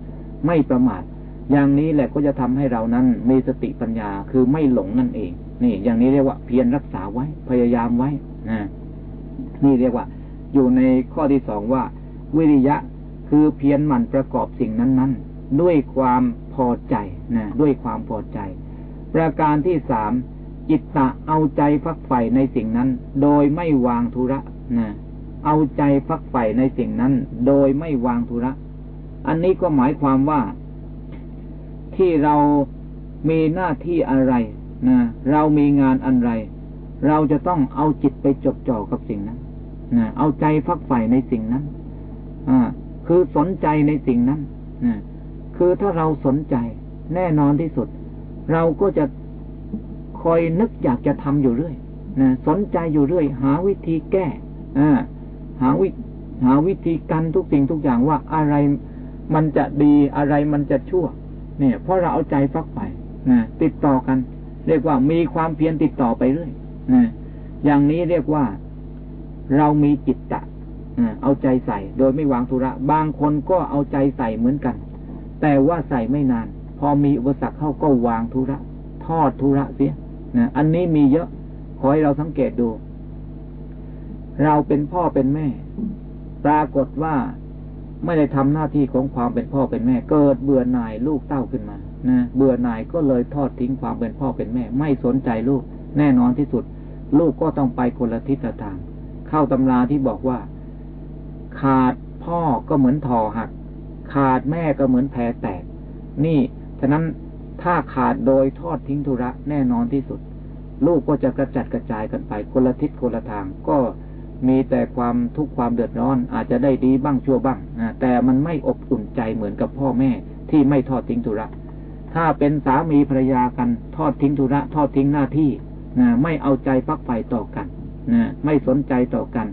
A: ไม่ประมาท อย่างนี้แหละก็จะทำให้เรานั้นมีสติปัญญา คือไม่หลงนั่นเอง นี่ อย่างนี้เรียกว่าเพียรรักษาไว้ พยายามไว้นะนี่เรียกว่า อยู่ในข้อที่สองว่า วิริยะคือเพียรหมั่นประกอบสิ่งนั้น ๆ ด้วยความ พ
B: อใจนะด้วยความพอใจ ประการที่สามจิตตะเอาใจฟักใฝ่ในสิ่งนั้น โดยไม่วางธุระนะเอาใจฟักใฝ่ในสิ่งนั้น โดยไม่วางธุระ อันนี้ก็หมายความว่า ที่เรามีหน้าที่อะไรนะเรามีงานอะไร เราจะต้องเอาจิตไปจดจ่อกับสิ่งนั้นนะเอาใจฟักใฝ่ในสิ่งนั้นอ่าคือสนใจในสิ่งนั้นนะ คือถ้าเราสนใจ แน่นอนที่สุด เราก็จะคอยนึกอยากจะทำอยู่เรื่อยนะสนใจอยู่เรื่อย หาวิธีแก้อ่าหาวิหาวิธีกันทุกสิ่งทุกอย่างว่าอะไรมันจะดีอะไรมันจะชั่ว เนี่ย เพราะเราเอาใจฟักใฝ่นะติดต่อกัน เรียกว่ามีความเพียรติดต่อไปเรื่อยนะอย่างนี้เรียกว่าเรามีจิตตะเอาใจใส่ โดยไม่วางธุระ บางคนก็เอาใจใส่เหมือนกัน แต่ว่าใส่ไม่นาน พอมีอุปสรรคเข้าก็วางธุระ ทอดธุระเสียนะอันนี้มีเยอะ ขอให้เราสังเกตดู เราเป็นพ่อเป็นแม่ ปรากฏว่าไม่ได้ทำหน้าที่ของความเป็นพ่อเป็นแม่ เกิดเบื่อหน่ายลูกเต้าขึ้นมานะเบื่อหน่ายก็เลยทอดทิ้งความเป็นพ่อเป็นแม่ ไม่สนใจลูก แน่นอนที่สุด ลูกก็ต้องไปคนละทิศทาง เข้าตำราที่บอกว่า ขาดพ่อก็เหมือนทอหัก ขาดแม่ก็เหมือนแผลแตก นี่ ฉะนั้นถ้าขาดโดยทอดทิ้งธุระแน่นอนที่สุด ลูกก็จะกระจัดกระจายกันไปคนละทิศคนละทางก็มีแต่ความทุกข์ความเดือดร้อนอาจจะได้ดีบ้างชั่วบ้างนะแต่มันไม่อบอุ่นใจเหมือนกับพ่อแม่ที่ไม่ทอดทิ้งธุระ ถ้าเป็นสามีภรรยากันทอดทิ้งธุระ ทอดทิ้งหน้าที่นะไม่เอาใจพักไฟต่อกันนะไม่สนใจต่อกัน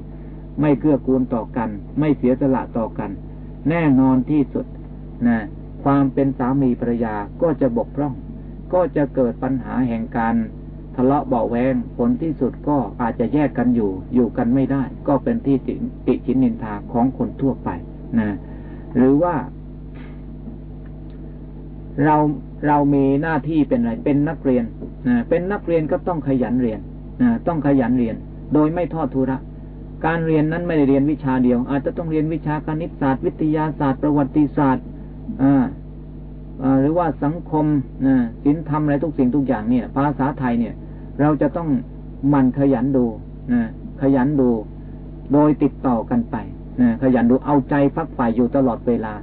B: ไม่เกื้อกูลต่อกัน ไม่เสียสละต่อกัน แน่นอนที่สุดนะความเป็นสามีภรรยาก็จะบกพร่อง ก็จะเกิดปัญหาแห่งการทะเลาะเบาแวงผลที่สุดก็อาจจะแยกกันอยู่ อยู่กันไม่ได้ ก็เป็นที่ติชินนินทาของคนทั่วไปนะหรือว่า เราเรามีหน้าที่เป็นอะไร เป็นนักเรียนนะเป็นนักเรียนก็ต้องขยันเรียนนะต้องขยันเรียน โดยไม่ทอดทุระ การเรียนนั้นไม่ได้เรียนวิชาเดียว อาจจะต้องเรียนวิชาคณิตศาสตร์ วิทยาศาสตร์ ประวัติศาสตร์หรือว่าสังคมศิลธรรมอะไรทุกสิ่งทุกอย่างเนี่ย ภาษาไทยเนี่ย เราจะต้องมันขยันดูขยันดู โดยติดต่อกันไปขยันดูเอาใจฟักฝ่ายอยู่ตลอดเวลา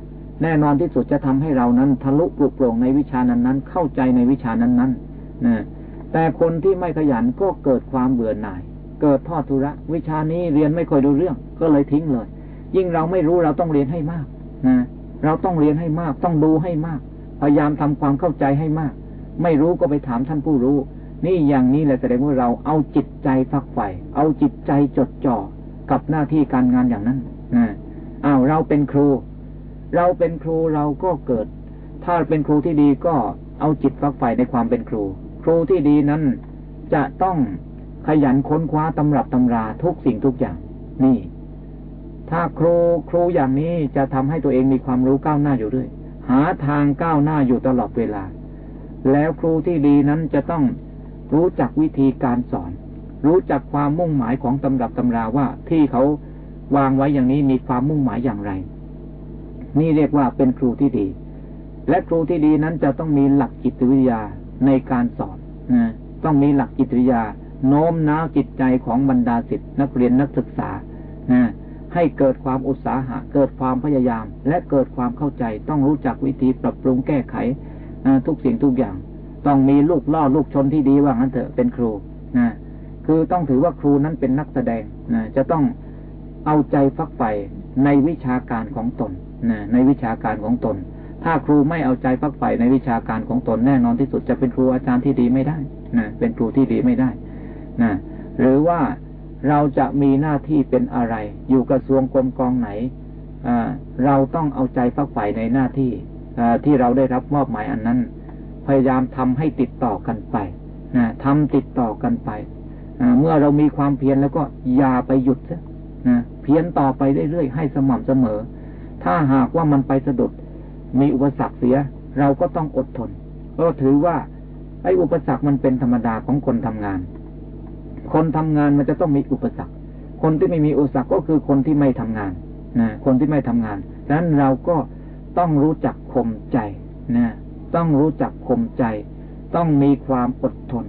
B: แน่นอนที่สุดจะทำให้เรานั้นทะลุปลุกโปร่งในวิชานั้นนั้นเข้าใจในวิชานั้นนั้นแต่คนที่ไม่ขยันก็เกิดความเบื่อหน่าย เกิดทอดทุระ วิชานี้เรียนไม่ค่อยดูเรื่อง ก็เลยทิ้งเลย ยิ่งเราไม่รู้เราต้องเรียนให้มากนะเราต้องเรียนให้มาก ต้องดูให้มาก พยายามทำความเข้าใจให้มาก ไม่รู้ก็ไปถามท่านผู้รู้ นี่อย่างนี้แหละแสดงว่าเราเอาจิตใจฝักใฝ่เอาจิตใจจดจ่อกับหน้าที่การงานอย่างนั้นนะอ้าวเราเป็นครู เราเป็นครูเราก็เกิด ถ้าเป็นครูที่ดีก็เอาจิตฝักใฝ่ในความเป็นครู ครูที่ดีนั้นจะต้อง ขยันค้นคว้าตำรับตำราทุกสิ่งทุกอย่าง นี่ ถ้าครูครูอย่างนี้จะทำให้ตัวเองมีความรู้ก้าวหน้าอยู่ด้วยหาทางก้าวหน้าอยู่ตลอดเวลา แล้วครูที่ดีนั้นจะต้องรู้จักวิธีการสอน รู้จักความมุ่งหมายของตำรับตำราว่าที่เขาวางไว้อย่างนี้มีความมุ่งหมายอย่างไร นี่เรียกว่าเป็นครูที่ดี และครูที่ดีนั้นจะต้องมีหลักจิตวิทยาในการสอนนะต้องมีหลักจิตวิทยา โน้มน้าวจิตใจของบรรดาศิษย์นักเรียนนักศึกษานะให้เกิดความอุตสาหะ เกิดความพยายาม และเกิดความเข้าใจ ต้องรู้จักวิธีปรับปรุงแก้ไขทุกสิ่งทุกอย่าง ต้องมีลูกล่อลูกชนที่ดีว่างั้นเถอะเป็นครูนะคือต้องถือว่าครูนั้นเป็นนักแสดงนะจะต้องเอาใจฟักใฝ่ในวิชาการของตนนะในวิชาการของตน ถ้าครูไม่เอาใจฟักใฝ่ในวิชาการของตนแน่นอนที่สุดจะเป็นครูอาจารย์ที่ดีไม่ได้นะเป็นครูที่ดีไม่ได้ นะหรือว่าเราจะมีหน้าที่เป็นอะไร อยู่กระทรวงกรมกองไหนเราต้องเอาใจฝักใฝ่ในหน้าที่ที่เราได้รับมอบหมายอันนั้น พยายามทำให้ติดต่อกันไปนะทำติดต่อกันไปเมื่อเรามีความเพียรแล้วก็อย่าไปหยุดนะเพียรต่อไปเรื่อยๆให้สม่ำเสมอ ถ้าหากว่ามันไปสะดุด มีอุปสรรคเสีย เราก็ต้องอดทน ก็ถือว่าไอ้อุปสรรคมันเป็นธรรมดาของคนทำงาน คนทำงานมันจะต้องมีอุปสรรค คนที่ไม่มีอุปสรรคก็คือคนที่ไม่ทำงานนะคนที่ไม่ทำงานดังนั้นเราก็ต้องรู้จักข่มใจนะต้องรู้จักข่มใจ ต้องมีความอดทน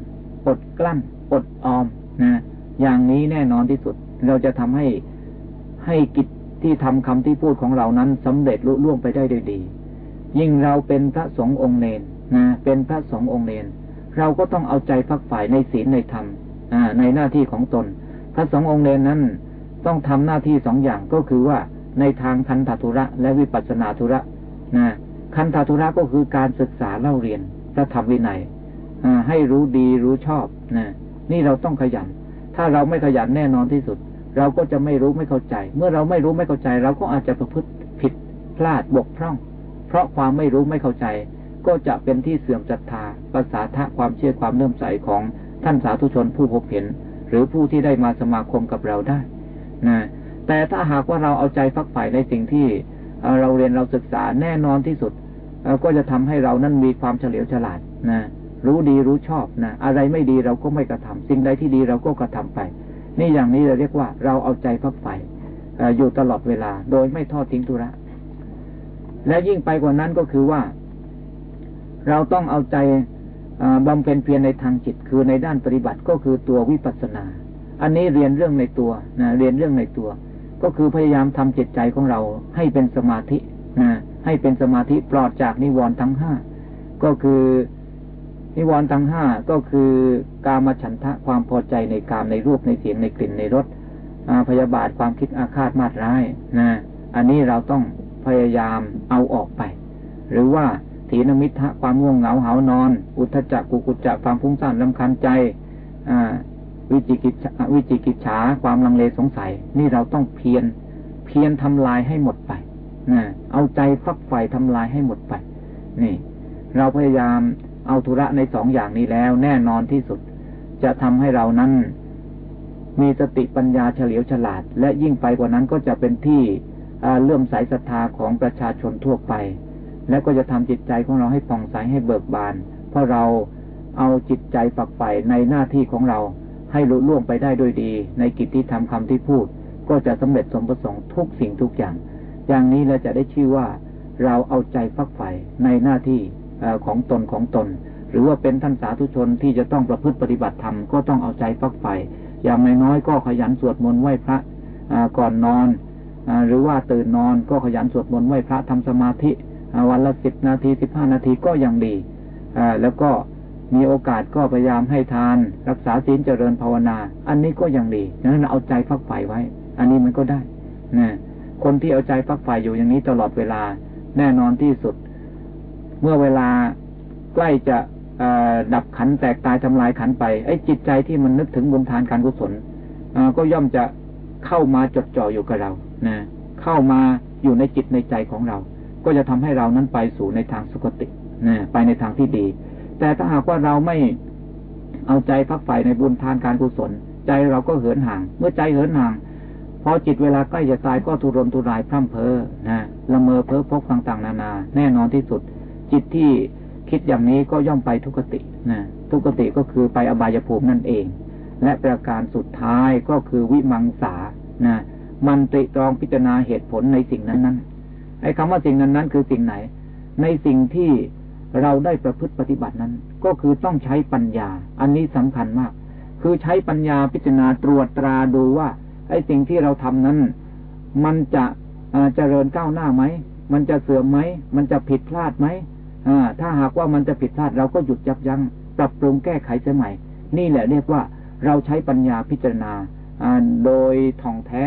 B: อดกลั้น อดออมนะอย่างนี้แน่นอนที่สุด เราจะทำให้ให้กิจที่ทำคำที่พูดของเรานั้นสำเร็จลุล่วงไปได้ด้วยดี ยิ่งเราเป็นพระสงฆ์องค์เนนนะเป็นพระสงฆ์องค์เนนเราก็ต้องเอาใจพักฝ่ายในศีลในธรรม ในหน้าที่ของตน พระสงฆ์องค์เนนนั้น ต้องทำหน้าที่สองอย่างก็คือว่าในทางคันธทุระและวิปัสนาธุระนะคันธทุระก็คือการศึกษาเล่าเรียนพระธรรมวินัยให้รู้ดีรู้ชอบนะนี่เราต้องขยัน ถ้าเราไม่ขยันแน่นอนที่สุด เราก็จะไม่รู้ไม่เข้าใจ เมื่อเราไม่รู้ไม่เข้าใจ เราก็อาจจะประพฤติผิดพลาดบกพร่อง เพราะความไม่รู้ไม่เข้าใจ ก็จะเป็นที่เสื่อมศรัทธาภาษาทะความเชื่อความเลื่อมใสของ ท่านสาธุชนผู้พบเห็น หรือผู้ที่ได้มาสมาคมกับเราได้นะแต่ถ้าหากว่าเราเอาใจฟักใฝ่ในสิ่งที่เราเรียนเราศึกษาแน่นอนที่สุดก็จะทำให้เรานั้นมีความเฉลียวฉลาดนะรู้ดีรู้ชอบนะอะไรไม่ดีเราก็ไม่กระทำสิ่งใดที่ดีเราก็กระทำไป นี่อย่างนี้เราเรียกว่าเราเอาใจพักใฝ่อยู่ตลอดเวลา โดยไม่ทอดทิ้งธุระ และยิ่งไปกว่านั้นก็คือว่า เราต้องเอาใจ บำเพ็ญเพียรในทางจิต คือในด้านปฏิบัติก็คือตัววิปัสสนา อันนี้เรียนเรื่องในตัวนะเรียนเรื่องในตัว ก็คือพยายามทำจิตใจของเราให้เป็นสมาธินะให้เป็นสมาธิปลอดจากนิวรณ์ทั้งห้าก็คือนิวรณ์ทั้งห้าก็คือกามฉันทะความพอใจในกามในรูปในเสียงในกลิ่นในรสพยาบาทความคิดอาฆาตมาดร้ายนะอันนี้เราต้องพยายามเอาออกไป หรือว่า ถีนมิทะความง่วงเหงาเหานอน อุทจักกุกุจจะความฟุ้งซ่านลำคันใจวิจิกิจวิจิกิจฉาความลังเลสงสัย นี่เราต้องเพียรเพียรทำลายให้หมดไปนะเอาใจฟักไฟทำลายให้หมดไป นี่ เราพยายามเอาธุระในสองอย่างนี้แล้ว แน่นอนที่สุด จะทำให้เรานั้น มีสติปัญญาเฉลียวฉลาด และยิ่งไปกว่านั้นก็จะเป็นที่เลื่อมใสศรัทธาของประชาชนทั่วไป และก็จะทำจิตใจของเราให้ผ่องใสให้เบิกบาน เพราะเราเอาจิตใจฝักใฝ่ในหน้าที่ของเรา ให้ลุล่วงไปได้ด้วยดี ในกิจที่ทำคำที่พูด ก็จะสำเร็จสมประสงค์ทุกสิ่งทุกอย่าง อย่างนี้เราจะได้ชื่อว่าเราเอาใจฟักใฝ่ในหน้าที่ของตนของตน หรือว่าเป็นท่านสาธุชนที่จะต้องประพฤติปฏิบัติธรรมก็ต้องเอาใจฟักใฝ่อย่างน้อยๆก็ขยันสวดมนต์ไหว้พระก่อนนอนอหรือว่าตื่นนอนก็ขยันสวดมนต์ไหว้พระทำสมาธิ วันละสิบนาทีสิบห้านาทีก็ยังดีแล้วก็มีโอกาสก็พยายามให้ทาน รักษาศีลเจริญภาวนา อันนี้ก็ยังดีดังนั้นเอาใจฟักใฝ่ไว้ อันนี้มันก็ได้นะคนที่เอาใจฟักใฝ่อยู่อย่างนี้ตลอดเวลาแน่นอนที่สุด เมื่อเวลาใกล้จะดับขันแตกตายทำลายขันไปไอ้จิตใจที่มันนึกถึงบุญทานการกุศลก็ย่อมจะเข้ามาจดจ่ออยู่กับเรานะเข้ามาอยู่ในจิตในใจของเรา ก็จะทำให้เรานั้นไปสู่ในทางสุคตินะไปในทางที่ดี แต่ถ้าหากว่าเราไม่เอาใจพักใฝ่ในบุญทานการกุศล ใจเราก็เหินห่าง เมื่อใจเหินห่าง พอจิตเวลาใกล้จะตายก็ทุรนทุรายพร่ำเพ้อนะละเมอเพ้อพกต่างๆ นานา แน่นอนที่สุด จิตที่คิดอย่างนี้ก็ย่อมไปทุกตินะทุกติก็คือไปอบายภูมินั่นเอง และประการสุดท้ายก็คือวิมังสานะมันตริตรองพิจารณาเหตุผลในสิ่งนั้นนั้น ไอ้คำว่าสิ่งนั้นนั้นคือสิ่งไหน ในสิ่งที่เราได้ประพฤติปฏิบัตินั้น ก็คือต้องใช้ปัญญา อันนี้สำคัญมาก คือใช้ปัญญาพิจารณาตรวจตราดูว่า ไอ้สิ่งที่เราทำนั้น มันจะเจริญก้าวหน้าไหม มันจะเสื่อมไหม มันจะผิดพลาดไหมถ้าหากว่ามันจะผิดพลาดเราก็หยุดยับยัง้งปรับปรุงแก้ไขเสียใหม่ นี่แหละเรียกว่าเราใช้ปัญญาพิจารณาโดยท่องแท้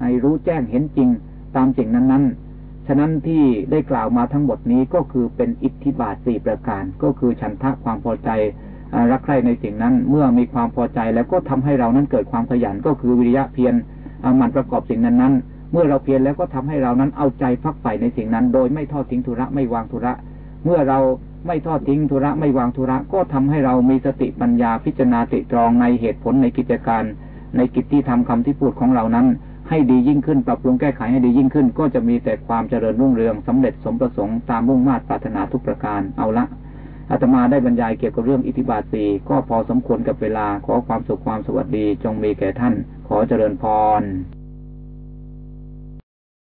B: ให้รู้แจ้งเห็นจริงตามสิ่งนั้นๆ ฉะนั้นที่ได้กล่าวมาทั้งหมดนี้ก็คือเป็นอิทธิบาทสี่ประการ ก็คือฉันทะความพอใจรักใคร่ในสิ่งนั้น เมื่อมีความพอใจแล้วก็ทำให้เรานั้นเกิดความขยันก็คือวิริยะเพียรมันประกอบสิ่งนั้นนั้นเมื่อเราเพียรแล้วก็ทำให้เรานั้นเอาใจพักใฝ่ในสิ่งนั้น โดยไม่ทอดทิ้งธุระไม่วางธุระ เมื่อเราไม่ทอดทิ้งธุระไม่วางธุระ ก็ทำให้เรามีสติปัญญาพิจารณาติตรองในเหตุผลในกิจการ ในกิจที่ทำคำที่พูดของเรานั้น ให้ดียิ่งขึ้น ปรับปรุงแก้ไขให้ดียิ่งขึ้น ก็จะมีแต่ความเจริญรุ่งเรืองสำเร็จสมประสงค์ตามมุ่งมา่ปรารถนาทุกประการเอาละอาตมาได้บรรยายเกี่ยวกับเรื่องอิทธิบาทสี่ก็พอสมควรกับเวลาขอความสุขความสวัสดีจงมีแก่ท่าน ขอเจริญพร